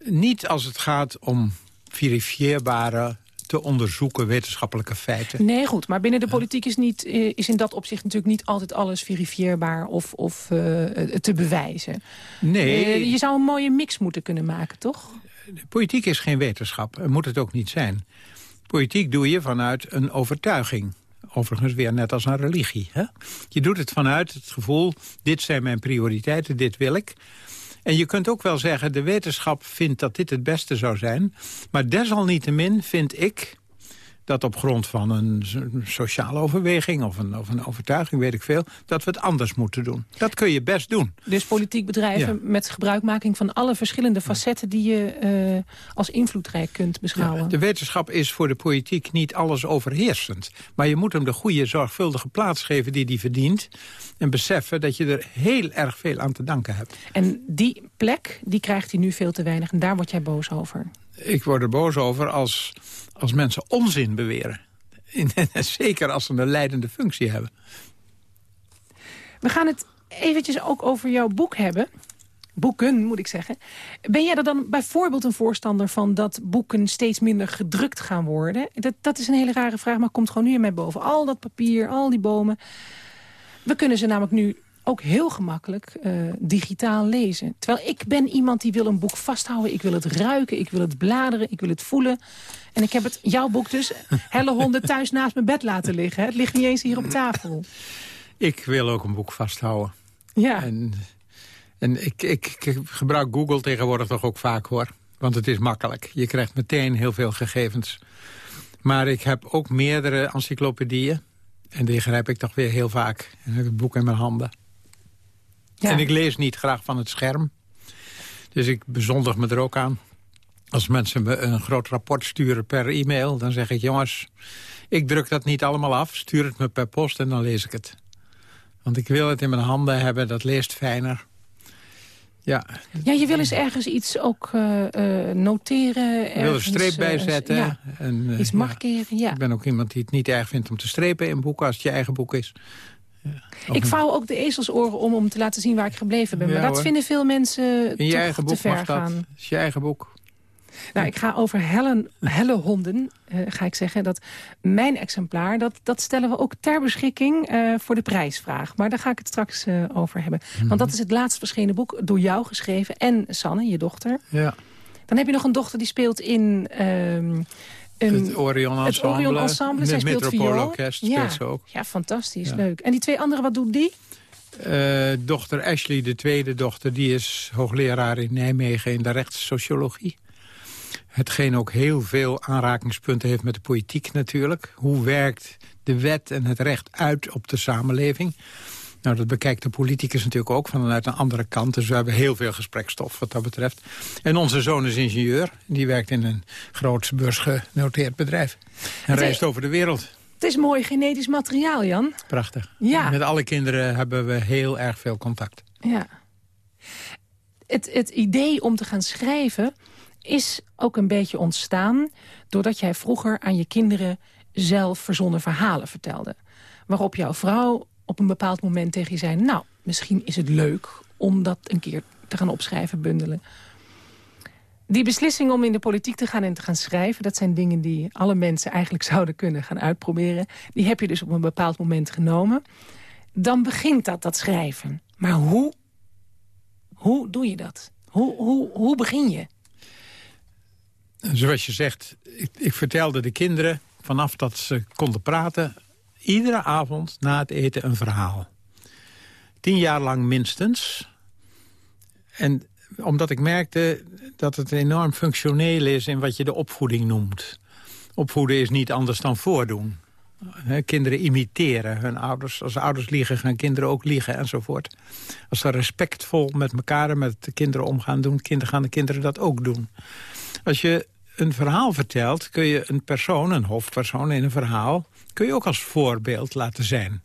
Niet als het gaat om verifieerbare, te onderzoeken wetenschappelijke feiten. Nee, goed. Maar binnen de politiek is, niet, eh, is in dat opzicht natuurlijk niet altijd alles verifieerbaar of, of eh, te bewijzen. Nee, Eh, je zou een mooie mix moeten kunnen maken, toch? politiek is geen wetenschap en moet het ook niet zijn. Politiek doe je vanuit een overtuiging. Overigens weer net als een religie. Hè? Je doet het vanuit het gevoel, dit zijn mijn prioriteiten, dit wil ik. En je kunt ook wel zeggen, de wetenschap vindt dat dit het beste zou zijn. Maar desalniettemin vind ik dat op grond van een sociale overweging of een, of een overtuiging, weet ik veel, dat we het anders moeten doen. Dat kun je best doen. Dus politiek bedrijven Ja. met gebruikmaking van alle verschillende facetten... die je eh, als invloedrijk kunt beschouwen. Ja, de wetenschap is voor de politiek niet alles overheersend. Maar je moet hem de goede, zorgvuldige plaats geven die hij verdient. En beseffen dat je er heel erg veel aan te danken hebt. En die plek, die krijgt hij nu veel te weinig. En daar word jij boos over. Ik word er boos over als, als mensen onzin beweren. Zeker als ze een leidende functie hebben. We gaan het eventjes ook over jouw boek hebben. Boeken, moet ik zeggen. Ben jij er dan bijvoorbeeld een voorstander van... dat boeken steeds minder gedrukt gaan worden? Dat, dat is een hele rare vraag, maar komt gewoon nu in mij boven. Al dat papier, al die bomen. We kunnen ze namelijk nu ook heel gemakkelijk uh, digitaal lezen. Terwijl ik ben iemand die wil een boek vasthouden. Ik wil het ruiken, ik wil het bladeren, ik wil het voelen. En ik heb het, jouw boek dus, Helle Honden, thuis naast mijn bed laten liggen. Het ligt niet eens hier op tafel. Ik wil ook een boek vasthouden. Ja. En, en ik, ik, ik gebruik Google tegenwoordig toch ook vaak hoor. Want het is makkelijk. Je krijgt meteen heel veel gegevens. Maar ik heb ook meerdere encyclopedieën. En die grijp ik toch weer heel vaak. En heb het boek in mijn handen. Ja. En ik lees niet graag van het scherm. Dus ik bezondig me er ook aan. Als mensen me een groot rapport sturen per e-mail... dan zeg ik, jongens, ik druk dat niet allemaal af. Stuur het me per post en dan lees ik het. Want ik wil het in mijn handen hebben, dat leest fijner. Ja. ja, je wil eens ergens iets ook uh, uh, noteren. Ik wil een streep bij uh, zetten. Ja. En, iets markeren, ja. Ik ben ook iemand die het niet erg vindt om te strepen in boeken... als het je eigen boek is. Ja, ik vouw ook de ezelsoren om om te laten zien waar ik gebleven ben. Maar dat vinden veel mensen in je toch eigen boek te ver gaan. Dat. is je eigen boek. Nou, ik ga over helle, helle honden, uh, ga ik zeggen. Dat mijn exemplaar, dat, dat stellen we ook ter beschikking uh, voor de prijsvraag. Maar daar ga ik het straks uh, over hebben. Mm -hmm. Want dat is het laatst verschenen boek door jou geschreven. En Sanne, je dochter. Ja. Dan heb je nog een dochter die speelt in... Het Orion Ensemble. Het Orion Ensemble. Zij ze ook. Ja, fantastisch. Ja. Leuk. En die twee anderen, wat doet die? Uh, dochter Ashley, de tweede dochter, die is hoogleraar in Nijmegen in de rechtssociologie. Hetgeen ook heel veel aanrakingspunten heeft met de politiek natuurlijk. Hoe werkt de wet en het recht uit op de samenleving? Nou, dat bekijkt de politicus natuurlijk ook vanuit een andere kant. Dus we hebben heel veel gesprekstof wat dat betreft. En onze zoon is ingenieur. Die werkt in een groot beursgenoteerd bedrijf. En reist over de wereld. Het is mooi genetisch materiaal, Jan. Prachtig. Ja. Met alle kinderen hebben we heel erg veel contact. Ja. Het, het idee om te gaan schrijven is ook een beetje ontstaan... doordat jij vroeger aan je kinderen zelf verzonnen verhalen vertelde. Waarop jouw vrouw op een bepaald moment tegen je zei... nou, misschien is het leuk om dat een keer te gaan opschrijven, bundelen. Die beslissing om in de politiek te gaan en te gaan schrijven... dat zijn dingen die alle mensen eigenlijk zouden kunnen gaan uitproberen. Die heb je dus op een bepaald moment genomen. Dan begint dat, dat schrijven. Maar hoe, hoe doe je dat? Hoe, hoe, hoe begin je? Zoals je zegt, ik, ik vertelde de kinderen vanaf dat ze konden praten... iedere avond na het eten een verhaal. Tien jaar lang minstens. En omdat ik merkte dat het enorm functioneel is... in wat je de opvoeding noemt. Opvoeden is niet anders dan voordoen. kinderen imiteren hun ouders. Als ouders liegen, gaan kinderen ook liegen enzovoort. Als ze respectvol met elkaar en met de kinderen omgaan doen... kinderen gaan de kinderen dat ook doen. Als je een verhaal vertelt, kun je een persoon, een hoofdpersoon in een verhaal... kun je ook als voorbeeld laten zijn.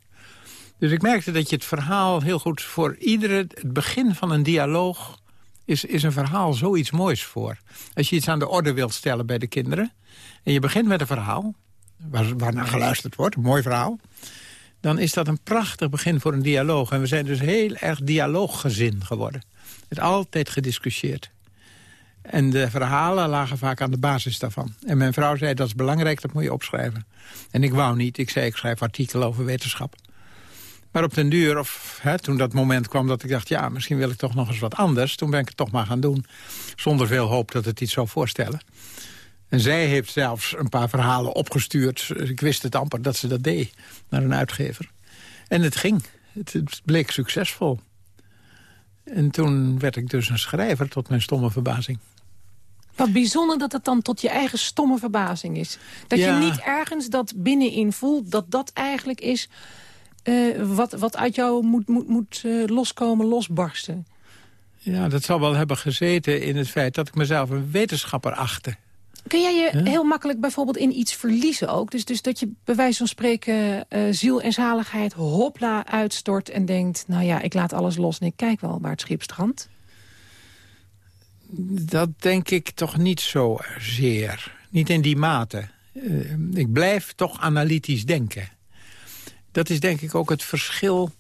Dus ik merkte dat je het verhaal heel goed voor iedere... het begin van een dialoog is, is een verhaal zoiets moois voor. Als je iets aan de orde wilt stellen bij de kinderen... en je begint met een verhaal, waar, waarnaar geluisterd wordt, een mooi verhaal... dan is dat een prachtig begin voor een dialoog. En we zijn dus heel erg dialooggezin geworden. Het altijd gediscussieerd. En de verhalen lagen vaak aan de basis daarvan. En mijn vrouw zei, dat is belangrijk, dat moet je opschrijven. En ik wou niet. Ik zei, ik schrijf artikelen over wetenschap. Maar op den duur, of hè, toen dat moment kwam dat ik dacht... ja, misschien wil ik toch nog eens wat anders. Toen ben ik het toch maar gaan doen. Zonder veel hoop dat het iets zou voorstellen. En zij heeft zelfs een paar verhalen opgestuurd. Ik wist het amper dat ze dat deed. Naar een uitgever. En het ging. Het, het bleek succesvol. En toen werd ik dus een schrijver, tot mijn stomme verbazing. Wat bijzonder dat het dan tot je eigen stomme verbazing is. Dat ja. je niet ergens dat binnenin voelt, dat dat eigenlijk is... Uh, wat, wat uit jou moet, moet, moet uh, loskomen, losbarsten. Ja, dat zal wel hebben gezeten in het feit dat ik mezelf een wetenschapper achtte. Kun jij je ja? heel makkelijk bijvoorbeeld in iets verliezen ook? Dus, dus dat je bij wijze van spreken uh, ziel en zaligheid hopla uitstort... en denkt, nou ja, ik laat alles los en ik kijk wel waar het schip strandt? Dat denk ik toch niet zo zeer. Niet in die mate. Uh, ik blijf toch analytisch denken. Dat is denk ik ook het verschil...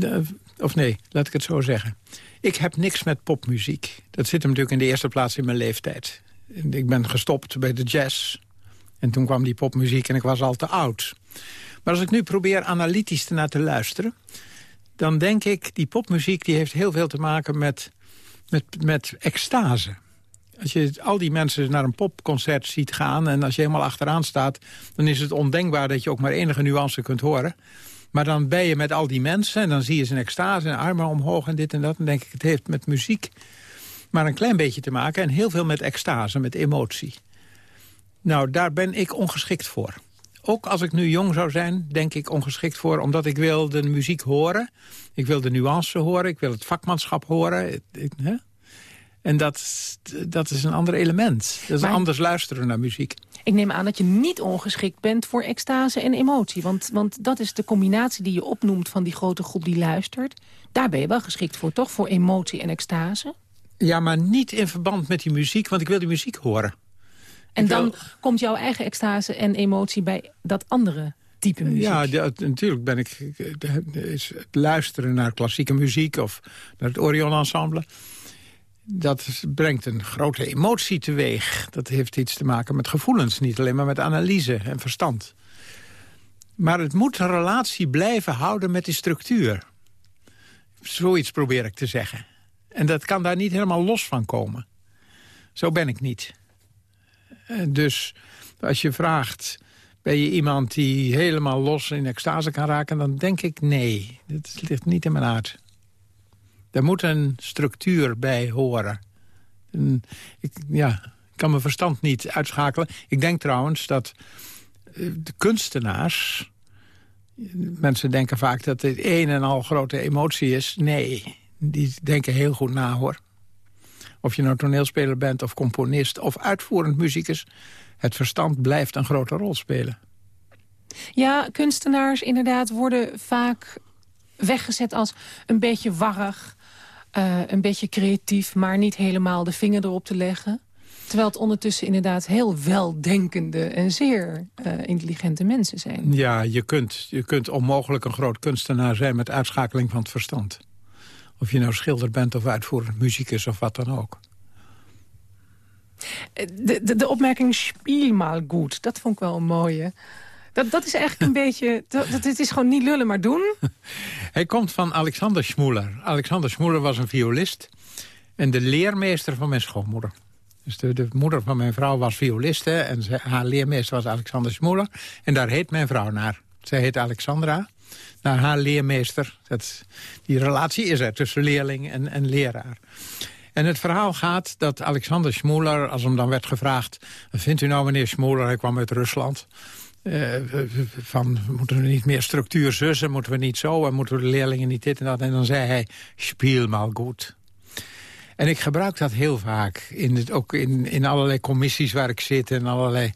Uh, of nee, laat ik het zo zeggen. Ik heb niks met popmuziek. Dat zit hem natuurlijk in de eerste plaats in mijn leeftijd. Ik ben gestopt bij de jazz. En toen kwam die popmuziek en ik was al te oud. Maar als ik nu probeer analytisch ernaar te luisteren... dan denk ik, die popmuziek die heeft heel veel te maken met, met, met extase. Als je al die mensen naar een popconcert ziet gaan... en als je helemaal achteraan staat... dan is het ondenkbaar dat je ook maar enige nuance kunt horen. Maar dan ben je met al die mensen en dan zie je ze in extase... en armen omhoog en dit en dat. Dan denk ik, het heeft met muziek maar een klein beetje te maken... en heel veel met extase, met emotie. Nou, daar ben ik ongeschikt voor. Ook als ik nu jong zou zijn, denk ik ongeschikt voor... omdat ik wil de muziek horen. Ik wil de nuance horen. Ik wil het vakmanschap horen. Ik, hè? En dat, dat is een ander element. Dat is anders luisteren naar muziek. Ik neem aan dat je niet ongeschikt bent voor extase en emotie. Want, want dat is de combinatie die je opnoemt van die grote groep die luistert. Daar ben je wel geschikt voor, toch? Voor emotie en extase? Ja, maar niet in verband met die muziek, want ik wil die muziek horen. En dan komt jouw eigen extase en emotie bij dat andere type muziek. Ja, natuurlijk ben ik is het luisteren naar klassieke muziek of naar het Orion Ensemble. Dat brengt een grote emotie teweeg. Dat heeft iets te maken met gevoelens, niet alleen maar met analyse en verstand. Maar het moet een relatie blijven houden met die structuur. Zoiets probeer ik te zeggen. En dat kan daar niet helemaal los van komen. Zo ben ik niet. Dus als je vraagt, ben je iemand die helemaal los in extase kan raken... dan denk ik nee, dat ligt niet in mijn aard. Er moet een structuur bij horen. ik, ja, kan mijn verstand niet uitschakelen. Ik denk trouwens dat eh, de kunstenaars... Mensen denken vaak dat het een en al grote emotie is. Nee, die denken heel goed na, hoor. Of je nou toneelspeler bent of componist of uitvoerend muzikus... het verstand blijft een grote rol spelen. Ja, kunstenaars inderdaad worden vaak weggezet als een beetje warrig... Uh, een beetje creatief, maar niet helemaal de vinger erop te leggen. Terwijl het ondertussen inderdaad heel weldenkende en zeer uh, intelligente mensen zijn. Ja, je kunt, je kunt onmogelijk een groot kunstenaar zijn met uitschakeling van het verstand. Of je nou schilder bent of uitvoerend muzikus of wat dan ook. De, de, de opmerking spiel mal goed, dat vond ik wel een mooie. Dat, dat is eigenlijk een beetje... Dat, het is gewoon niet lullen, maar doen. Hij komt van Alexander Schmoeler. Alexander Schmoeler was een violist en de leermeester van mijn schoonmoeder. Dus de, de moeder van mijn vrouw was violiste en haar leermeester was Alexander Schmoeler. En daar heet mijn vrouw naar. Zij heet Alexandra naar haar leermeester. Dat, die relatie is er tussen leerling en, en leraar. En het verhaal gaat dat Alexander Schmoeler, als hem dan werd gevraagd... vindt u nou meneer Schmoeler, hij kwam uit Rusland... Uh, van, moeten we niet meer structuur zussen, moeten we niet zo... en moeten we de leerlingen niet dit en dat. En dan zei hij, spiel mal goed. En ik gebruik dat heel vaak, in het, ook in, in allerlei commissies waar ik zit... en allerlei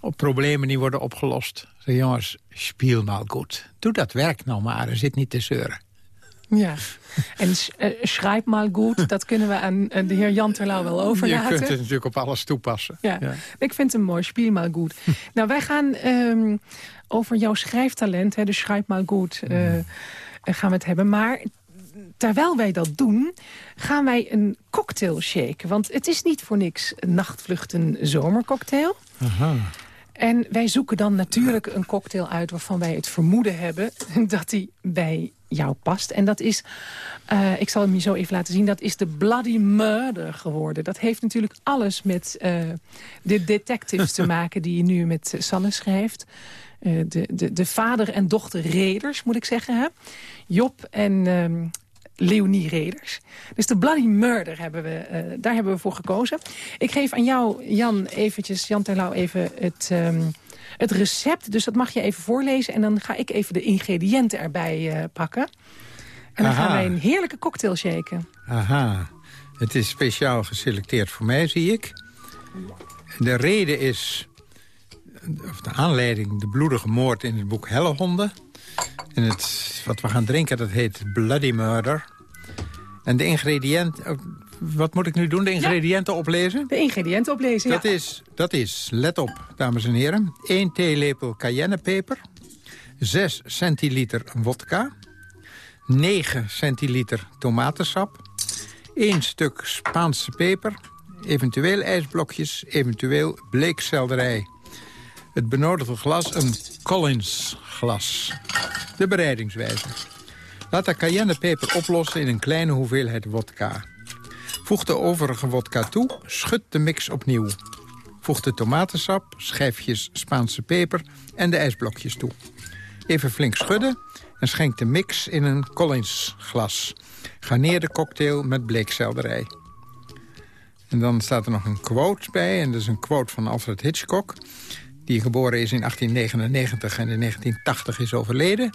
op problemen die worden opgelost. Zeg, jongens, spiel mal goed. Doe dat werk nou maar zit niet te zeuren. Ja, en uh, schrijf mal goed, dat kunnen we aan de heer Jan Terlouw wel overlaten. Je kunt het natuurlijk op alles toepassen. Ja, ik vind het mooi, spiel mal goed. nou, wij gaan um, over jouw schrijftalent, hè, de schrijf mal goed, uh, gaan we het hebben. Maar terwijl wij dat doen, gaan wij een cocktail shaken. Want het is niet voor niks een nachtvluchten zomercocktail. Aha. En wij zoeken dan natuurlijk een cocktail uit waarvan wij het vermoeden hebben dat die bij jou past. En dat is, uh, ik zal hem je zo even laten zien, dat is de Bloody Murder geworden. Dat heeft natuurlijk alles met uh, de detectives te maken die je nu met Sanne schrijft. Uh, de, de, de vader en dochter reders, moet ik zeggen. Hè? Job en um, Leonie Reders. Dus de Bloody Murder hebben we, uh, daar hebben we voor gekozen. Ik geef aan jou, Jan, eventjes, Jan Terlouw, even het, um, het recept. Dus dat mag je even voorlezen. En dan ga ik even de ingrediënten erbij uh, pakken. En dan Aha. gaan wij een heerlijke cocktail shaken. Aha. Het is speciaal geselecteerd voor mij, zie ik. De reden is, of de aanleiding, de bloedige moord in het boek Hellehonden. En het, wat we gaan drinken, dat heet Bloody Murder. En de ingrediënten... Oh, wat moet ik nu doen? De ingrediënten oplezen? De ingrediënten oplezen, Dat, ja. is, dat is, let op, dames en heren, 1 theelepel cayennepeper, 6 centiliter wodka, 9 centiliter tomatensap, 1 stuk Spaanse peper, eventueel ijsblokjes, eventueel bleekselderij. Het benodigde glas een Collins glas. De bereidingswijze. Laat de cayennepeper oplossen in een kleine hoeveelheid wodka. Voeg de overige wodka toe, schud de mix opnieuw. Voeg de tomatensap, schijfjes Spaanse peper en de ijsblokjes toe. Even flink schudden en schenk de mix in een Collins glas. Garneer de cocktail met bleekselderij. En dan staat er nog een quote bij. En dat is een quote van Alfred Hitchcock. Die geboren is in 1899 en in 1980 is overleden.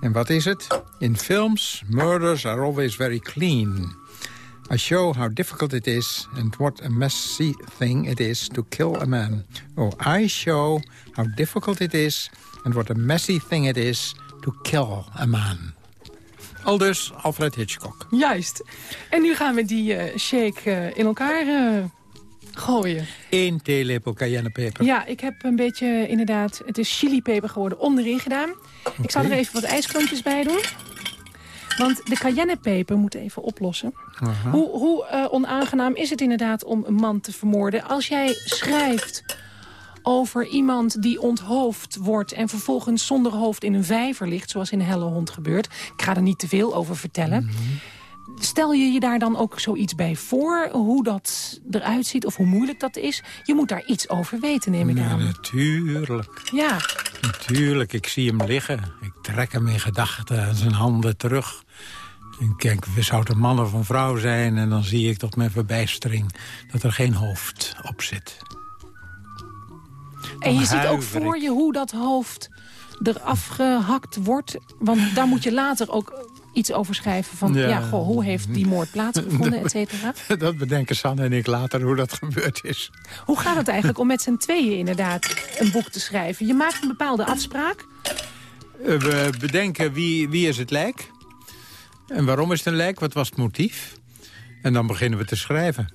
En wat is het? In films, murders are always very clean. I show how difficult it is and what a messy thing it is to kill a man. Oh, I show how difficult it is and what a messy thing it is to kill a man. Aldus Alfred Hitchcock. Juist. En nu gaan we die eh, shake eh, in elkaar eh, gooien. Eén theelepel cayennepeper. Ja, ik heb een beetje inderdaad... Het is chilipeper geworden onderin gedaan. Ik zal er even wat ijsklontjes bij doen. Want de cayennepeper moet even oplossen. Hoe, hoe eh, onaangenaam is het inderdaad om een man te vermoorden... als jij schrijft over iemand die onthoofd wordt... en vervolgens zonder hoofd in een vijver ligt, zoals in Hellehond gebeurt. Ik ga er niet te veel over vertellen. Stel je je daar dan ook zoiets bij voor, hoe dat eruit ziet... of hoe moeilijk dat is? Je moet daar iets over weten, neem ik Ja, aan. natuurlijk. Ja, Natuurlijk, ik zie hem liggen. Ik trek hem in gedachten aan zijn handen terug. En kijk, we zouden man of een vrouw zijn... en dan zie ik tot mijn verbijstering dat er geen hoofd op zit. en je ziet ook voor ik. je hoe dat hoofd eraf gehakt wordt. Want daar moet je later ook iets over schrijven. Van, ja, Ja. goh, hoe heeft die moord plaatsgevonden, et cetera. Dat bedenken Sanne en ik later hoe dat gebeurd is. Hoe gaat het eigenlijk om met z'n tweeën inderdaad een boek te schrijven? Je maakt een bepaalde afspraak. Eh, We bedenken wie, wie is het lijk. En waarom is het een lijk? Wat was het motief? En dan beginnen we te schrijven.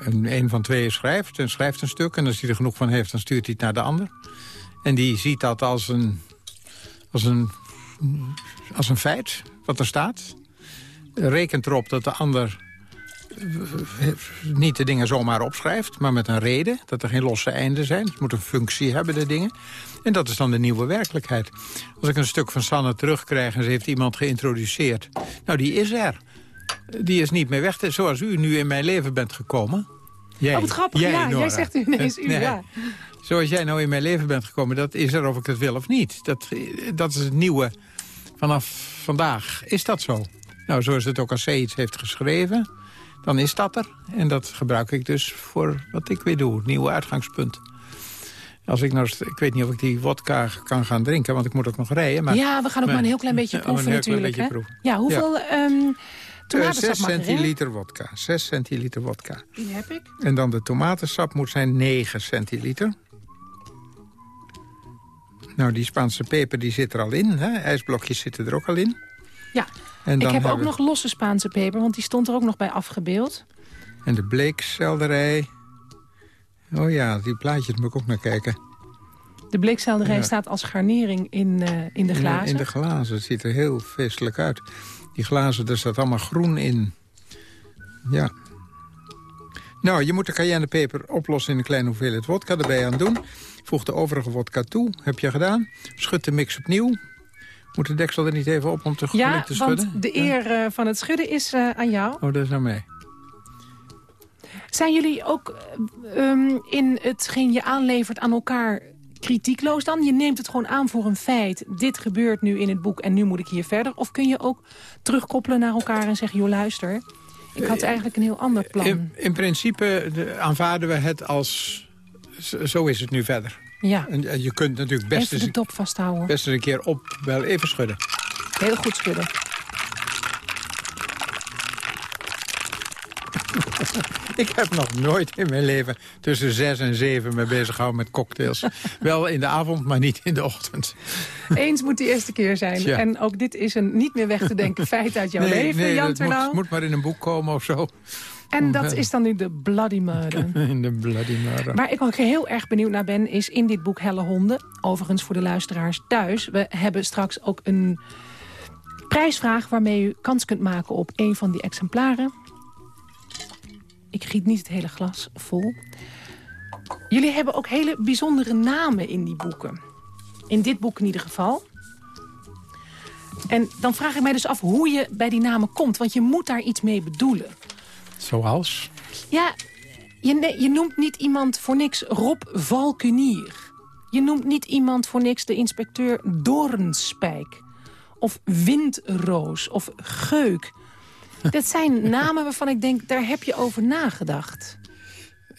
En een van tweeën schrijft en schrijft een stuk. En als hij er genoeg van heeft, dan stuurt hij het naar de ander. En die ziet dat als een, als een, als een feit, wat er staat. Rekent erop dat de ander eh, niet de dingen zomaar opschrijft, maar met een reden. Dat er geen losse einden zijn. Het moet een functie hebben, de dingen. En dat is dan de nieuwe werkelijkheid. Als ik een stuk van Sanne terugkrijg en ze heeft iemand geïntroduceerd... nou, die is er. Die is niet meer weg. Zoals u nu in mijn leven bent gekomen. Jij, Oh, wat grappig. ja, jij zegt ineens u. Nee. Ja. Zoals jij nou in mijn leven bent gekomen, dat is er of ik het wil of niet. Dat, dat is het nieuwe vanaf vandaag. Is dat zo? Nou, zoals het ook als zij iets heeft geschreven, dan is dat er. En dat gebruik ik dus voor wat ik weer doe, het nieuwe uitgangspunt. Als ik nou, ik weet niet of ik die wodka kan gaan drinken, want ik moet ook nog rijden. Maar ja, we gaan ook maar een heel klein beetje Ja, proeven heel klein natuurlijk. beetje hè? proeven. Ja, hoeveel ehm eh, tomatensap 6 mag erin? centiliter wodka. 6 centiliter wodka. Die heb ik. En dan de tomatensap moet zijn 9 centiliter. Nou, die Spaanse peper die zit er al in. Hè? IJsblokjes zitten er ook al in. Ja, En ik dan heb ook nog losse Spaanse peper, want die stond er ook nog bij afgebeeld. En de bleekselderij. Oh ja, die plaatjes moet ik ook naar kijken. De bleekselderij Ja. staat als garnering in, eh, in de glazen. In de glazen. Het ziet er heel feestelijk uit. Die glazen, er staat allemaal groen in. Ja. Nou, je moet de cayennepeper oplossen in een kleine hoeveelheid wodka erbij aan doen. Voeg de overige wodka toe. Heb je gedaan. Schud de mix opnieuw. Moet de deksel er niet even op om te, ja, te schudden? want de eer eh, van het schudden is eh, aan jou. Oh, dat is aan mij. Zijn jullie ook eh, ehm, in hetgeen je aanlevert aan elkaar kritiekloos dan? Je neemt het gewoon aan voor een feit. Dit gebeurt nu in het boek en nu moet ik hier verder. Of kun je ook terugkoppelen naar elkaar en zeggen... joh, luister, ik had eigenlijk een heel ander plan. In, in principe de- aanvaarden we het als... Zo is het nu verder. ja, En, je kunt natuurlijk best even eens, de dop vasthouden. best eens een keer op wel even schudden. Heel goed schudden. Ik heb nog nooit in mijn leven tussen zes en zeven me bezig gehouden met cocktails. Wel in de avond, maar niet in de ochtend. Eens moet die eerste keer zijn. En ook dit is een niet meer weg te denken feit uit jouw leven, Jan dat Terlouw. moet, moet maar in een boek komen of zo. En dat is dan nu de Bloody Murder. In de Bloody Murder. Waar ik ook heel erg benieuwd naar ben, is in dit boek Helle Honden. Overigens voor de luisteraars thuis. We hebben straks ook een prijsvraag waarmee u kans kunt maken op een van die exemplaren. Ik giet niet het hele glas vol. Jullie hebben ook hele bijzondere namen in die boeken. In dit boek in ieder geval. En dan vraag ik mij dus af hoe je bij die namen komt. Want je moet daar iets mee bedoelen. Zoals? Ja, je, je noemt niet iemand voor niks Rob Valkenier. Je noemt niet iemand voor niks de inspecteur Doornspijk. Of Windroos. Of Geuk. Dat zijn namen waarvan ik denk, daar heb je over nagedacht.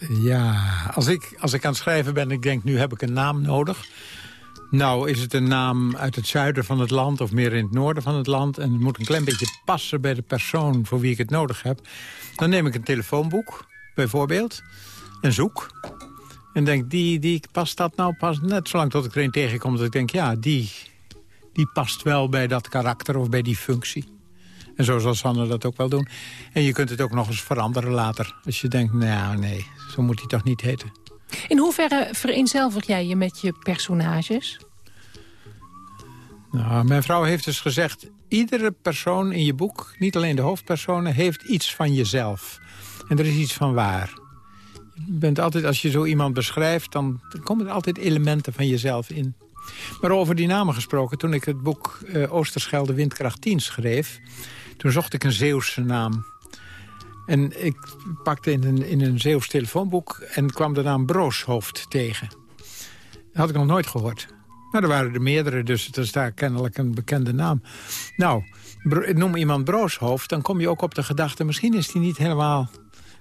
Ja, als ik, als ik aan het schrijven ben, ik denk, nu heb ik een naam nodig. Nou, is het een naam uit het zuiden van het land of meer in het noorden van het land... en het moet een klein beetje passen bij de persoon voor wie ik het nodig heb... dan neem ik een telefoonboek, bijvoorbeeld, en zoek. En denk, die, die past dat nou pas net zolang tot ik er een tegenkom... dat ik denk, ja, die, die past wel bij dat karakter of bij die functie. En zo zal Sanne dat ook wel doen. En je kunt het ook nog eens veranderen later. Als je denkt, nou nee, zo moet hij toch niet heten. In hoeverre vereenzelvig jij je met je personages? Nou, mijn vrouw heeft dus gezegd... iedere persoon in je boek, niet alleen de hoofdpersonen... heeft iets van jezelf. En er is iets van waar. Je bent altijd, als je zo iemand beschrijft... dan komen er altijd elementen van jezelf in. Maar over die namen gesproken... toen ik het boek eh, Oosterschelde Windkracht 10 schreef... toen zocht ik een Zeeuwse naam. En ik pakte in een, in een Zeeuws telefoonboek... en kwam de naam Brooshoofd tegen. Dat had ik nog nooit gehoord. Maar er waren er meerdere, dus het is daar kennelijk een bekende naam. Nou, noem iemand Brooshoofd, dan kom je ook op de gedachte... misschien is hij niet helemaal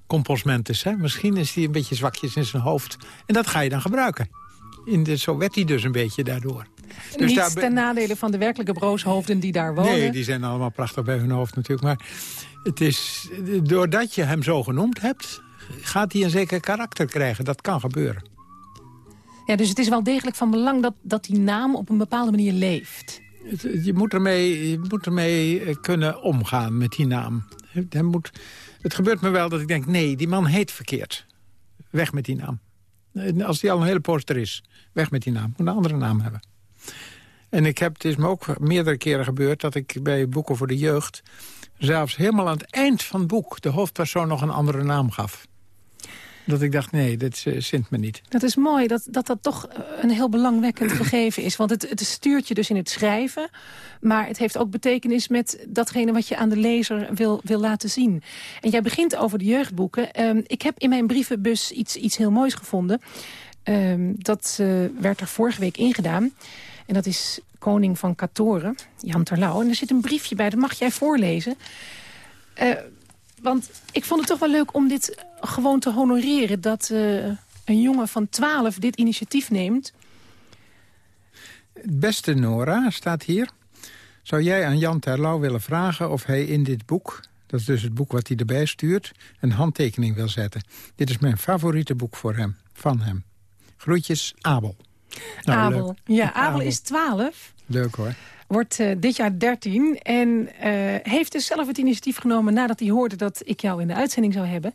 composmentus, hè? Misschien is hij een beetje zwakjes in zijn hoofd. En dat ga je dan gebruiken. In de, zo werd hij dus een beetje daardoor. Dus Niet daar ten nadele van de werkelijke brooshoofden die daar wonen. Nee, die zijn allemaal prachtig bij hun hoofd natuurlijk. Maar het is, doordat je hem zo genoemd hebt... gaat hij een zeker karakter krijgen. Dat kan gebeuren. Ja, dus het is wel degelijk van belang dat, dat die naam op een bepaalde manier leeft. Je moet, ermee, je moet ermee eh, kunnen omgaan met die naam. Hij moet, het gebeurt me wel dat ik denk, nee, die man heet verkeerd. Weg met die naam. Als die al een hele poster is, weg met die naam. Moet een andere naam hebben. En ik heb, het is me ook meerdere keren gebeurd... dat ik bij Boeken voor de Jeugd... zelfs helemaal aan het eind van het boek... de hoofdpersoon nog een andere naam gaf. Dat ik dacht, nee, dit eh, zint me niet. Dat is mooi dat dat, dat toch eh, een heel belangwekkend gegeven is. Want het, het stuurt je dus in het schrijven. Maar het heeft ook betekenis met datgene wat je aan de lezer wil, wil laten zien. En jij begint over de jeugdboeken. Ehm, ik heb in mijn brievenbus iets, iets heel moois gevonden. Ehm, dat eh, werd er vorige week ingedaan. En dat is Koning van Katoren, Jan Terlouw. En er zit een briefje bij, dat mag jij voorlezen. Eh, want ik vond het toch wel leuk om dit gewoon te honoreren... dat eh, een jongen van 12 dit initiatief neemt. Beste Nora staat hier. Zou jij aan Jan Terlouw willen vragen of hij in dit boek... dat is dus het boek wat hij erbij stuurt... een handtekening wil zetten. Dit is mijn favoriete boek voor hem, van hem. Groetjes, Abel. Nou, Abel. Leuk. Ja, Abel Abel. is 12, leuk hoor. wordt eh, dit jaar 13... en eh, heeft dus zelf het initiatief genomen nadat hij hoorde... dat ik jou in de uitzending zou hebben...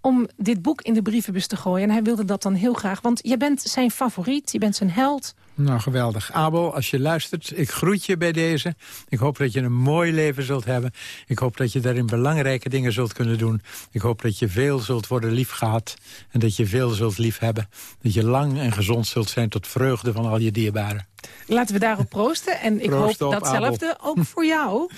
om dit boek in de brievenbus te gooien. En hij wilde dat dan heel graag, want jij bent zijn favoriet, je bent zijn held... Nou, geweldig. Abel, als je luistert, ik groet je bij deze. Ik hoop dat je een mooi leven zult hebben. Ik hoop dat je daarin belangrijke dingen zult kunnen doen. Ik hoop dat je veel zult worden liefgehad. En dat je veel zult liefhebben. Dat je lang en gezond zult zijn tot vreugde van al je dierbaren. Laten we daarop proosten. En ik Proost hoop op, datzelfde ook voor jou.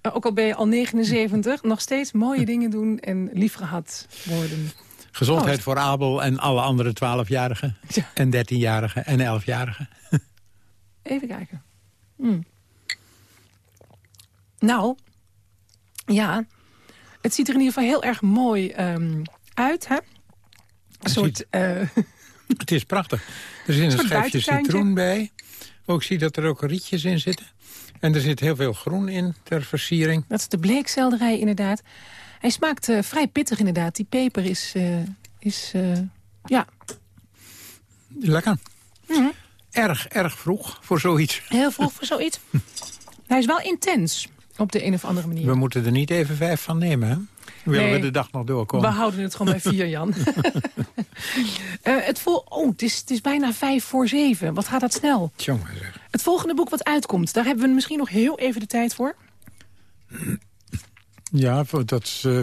Eh, Ook al ben je al 79, nog steeds mooie dingen doen en liefgehad worden. Gezondheid Proost. voor Abel en alle andere 12-jarigen. Ja. En 13-jarigen en 11-jarigen. Even kijken. Hmm. Nou, ja, het ziet er in ieder geval heel erg mooi ehm, uit, hè? Een Het soort... eh, Het is prachtig. Er zit een schijfje citroen bij. Ook zie dat er ook rietjes in zitten. En er zit heel veel groen in ter versiering. dat is de bleekselderij inderdaad. Hij smaakt eh, vrij pittig inderdaad. Die peper is... eh, is eh, ja, Lekker. Mhm. Erg, erg vroeg voor zoiets. heel vroeg voor zoiets. Hij is wel intens op de een of andere manier. We moeten er niet even vijf van nemen, hè? Willen Nee. we de dag nog We doorkomen? houden het gewoon bij vier, Jan. Het, vol oh, het, is, het is bijna vijf voor zeven. Wat gaat dat snel? Jongen zeg. Het volgende boek wat uitkomt, daar hebben we misschien nog heel even de tijd voor. Ja, dat, is, eh,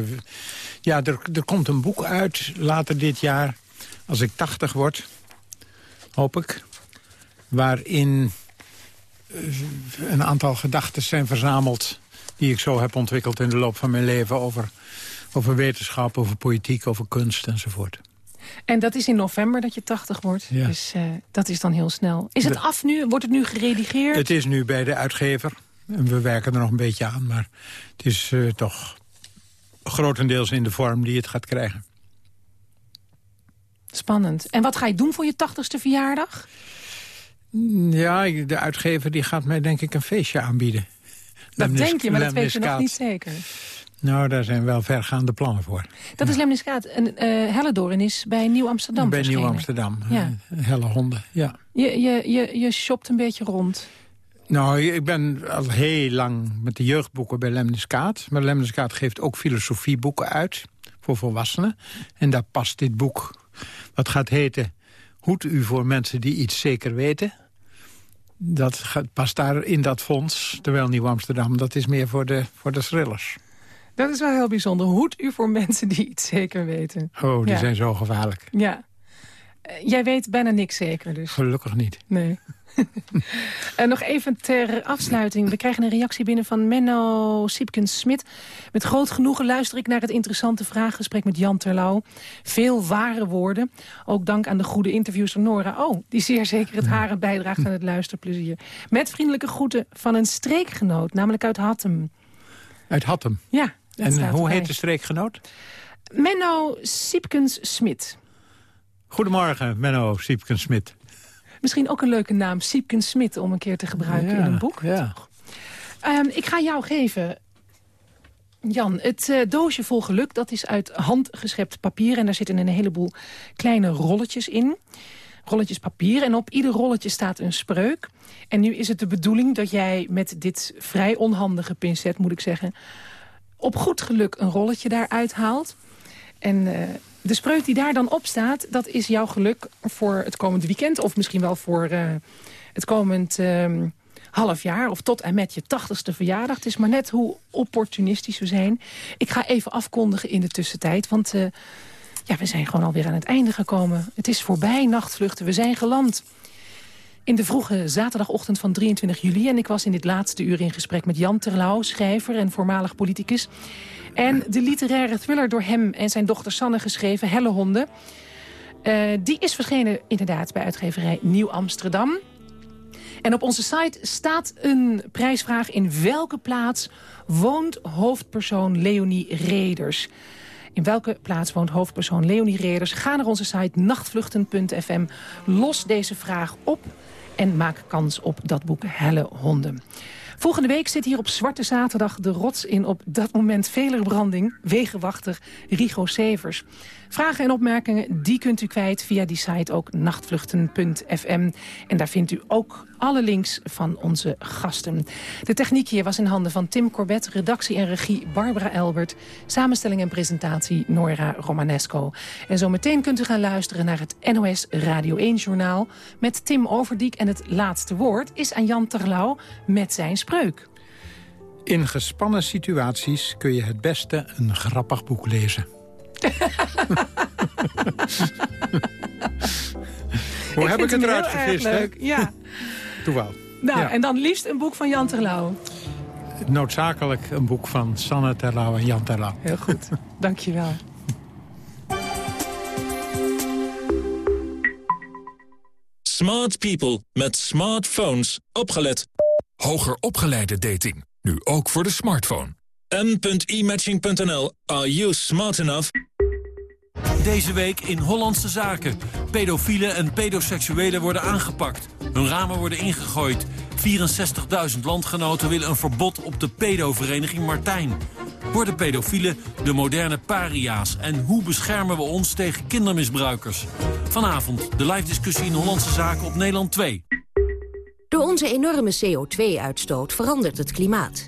ja er, er komt een boek uit later dit jaar, als ik 80 word, hoop ik. Waarin eh, een aantal gedachten zijn verzameld... die ik zo heb ontwikkeld in de loop van mijn leven... over, over wetenschap, over politiek, over kunst enzovoort. En dat is in november dat je 80 wordt. Ja. Dus eh, dat is dan heel snel. Is het af nu? Wordt het nu geredigeerd? Het is nu bij de uitgever. En we werken er nog een beetje aan, maar het is eh, toch grotendeels in de vorm die het gaat krijgen. Spannend. En wat ga je doen voor je 80ste verjaardag? Ja, de uitgever die gaat mij denk ik een feestje aanbieden. Dat Lemnis- denk je, maar dat weet je nog niet zeker. Nou, daar zijn wel vergaande plannen voor. Dat is Lemniskaat. En Helledoorn is bij Nieuw-Amsterdam Bij. Nieuw-Amsterdam. Ja. Eh, Helle honden, ja. Je, je, je, je shopt een beetje rond. Nou, ik ben al heel lang met de jeugdboeken bij Lemniskaat. Maar Lemniskaat geeft ook filosofieboeken uit voor volwassenen. En daar past dit boek, wat gaat heten... Hoed u voor mensen die iets zeker weten. Dat gaat- past daar in dat fonds. Terwijl Nieuw-Amsterdam, dat is meer voor de, voor de thrillers. Dat is wel heel bijzonder. Hoed u voor mensen die iets zeker weten. Oh, die Ja. zijn zo gevaarlijk. Ja. Eh, Jij weet bijna niks zeker dus. Gelukkig niet. Nee. en nog even ter afsluiting. We krijgen een reactie binnen van Menno Siepkens-Smit. Met groot genoegen luister ik naar het interessante vraaggesprek met Jan Terlouw. Veel ware woorden. Ook dank aan de goede interviewster Nora. Oh, die zeer zeker het haren bijdraagt aan het luisterplezier. Met vriendelijke groeten van een streekgenoot, namelijk uit Hattem. Uit Hattem. Ja, En hoe heet de streekgenoot? Menno Siepkens-Smit. Goedemorgen, Menno Siepken-Smit. Misschien ook een leuke naam, Siepkens-Smit, om een keer te gebruiken in een boek. Ja. Ehm, ik ga jou geven, Jan, het eh, doosje vol geluk. Dat is uit handgeschept papier en daar zitten een heleboel kleine rolletjes in. Rolletjes papier en op ieder rolletje staat een spreuk. En nu is het de bedoeling dat jij met dit vrij onhandige pincet, moet ik zeggen... op goed geluk een rolletje daaruit haalt. En eh, de spreuk die daar dan op staat, dat is jouw geluk voor het komend weekend... of misschien wel voor eh, het komend ehm, half jaar of tot en met je tachtigste verjaardag. Het is maar net hoe opportunistisch we zijn. Ik ga even afkondigen in de tussentijd, want eh, ja, we zijn gewoon alweer aan het einde gekomen. Het is voorbij, nachtvluchten, we zijn geland. In de vroege zaterdagochtend van 23 juli. En ik was in dit laatste uur in gesprek met Jan Terlouw, schrijver en voormalig politicus. En de literaire thriller door hem en zijn dochter Sanne geschreven, Helle Honden. Eh, die is verschenen inderdaad bij uitgeverij Nieuw Amsterdam. En op onze site staat een prijsvraag. In welke plaats woont hoofdpersoon Leonie Reders? In welke plaats woont hoofdpersoon Leonie Reders? Ga naar onze site nachtvluchten.fm. Los deze vraag op en maak kans op dat boek Helle Honden. Volgende week zit hier op Zwarte Zaterdag de rots in op dat moment veler branding. Wegenwachter Rigo Severs. Vragen en opmerkingen die kunt u kwijt via die site ook nachtvluchten.fm. En daar vindt u ook alle links van onze gasten. De techniek hier was in handen van Tim Corbett, redactie en regie Barbara Elbert, samenstelling en presentatie Nora Romanesco. En zometeen kunt u gaan luisteren naar het NOS Radio 1-journaal met Tim Overdiek. En het laatste woord is aan Jan Terlouw met zijn spreuk. In gespannen situaties kun je het beste een grappig boek lezen. Hoe heb ik het eruit gegist, hè? Ja. Nou, Ja. en dan liefst een boek van Jan Terlouw. Noodzakelijk een boek van Sanne Terlouw en Jan Terlouw. Heel goed. Dank je wel. Smart people met smartphones. Opgelet. Hoger opgeleide dating. Nu ook voor de smartphone. m.imatching.nl. Are you smart enough? Deze week in Hollandse Zaken. Pedofielen en pedoseksuelen worden aangepakt. Hun ramen worden ingegooid. 64.000 landgenoten willen een verbod op de pedovereniging Martijn. Worden pedofielen de moderne paria's? En hoe beschermen we ons tegen kindermisbruikers? Vanavond de live discussie in Hollandse Zaken op Nederland 2. Door onze enorme CO2-uitstoot verandert het klimaat.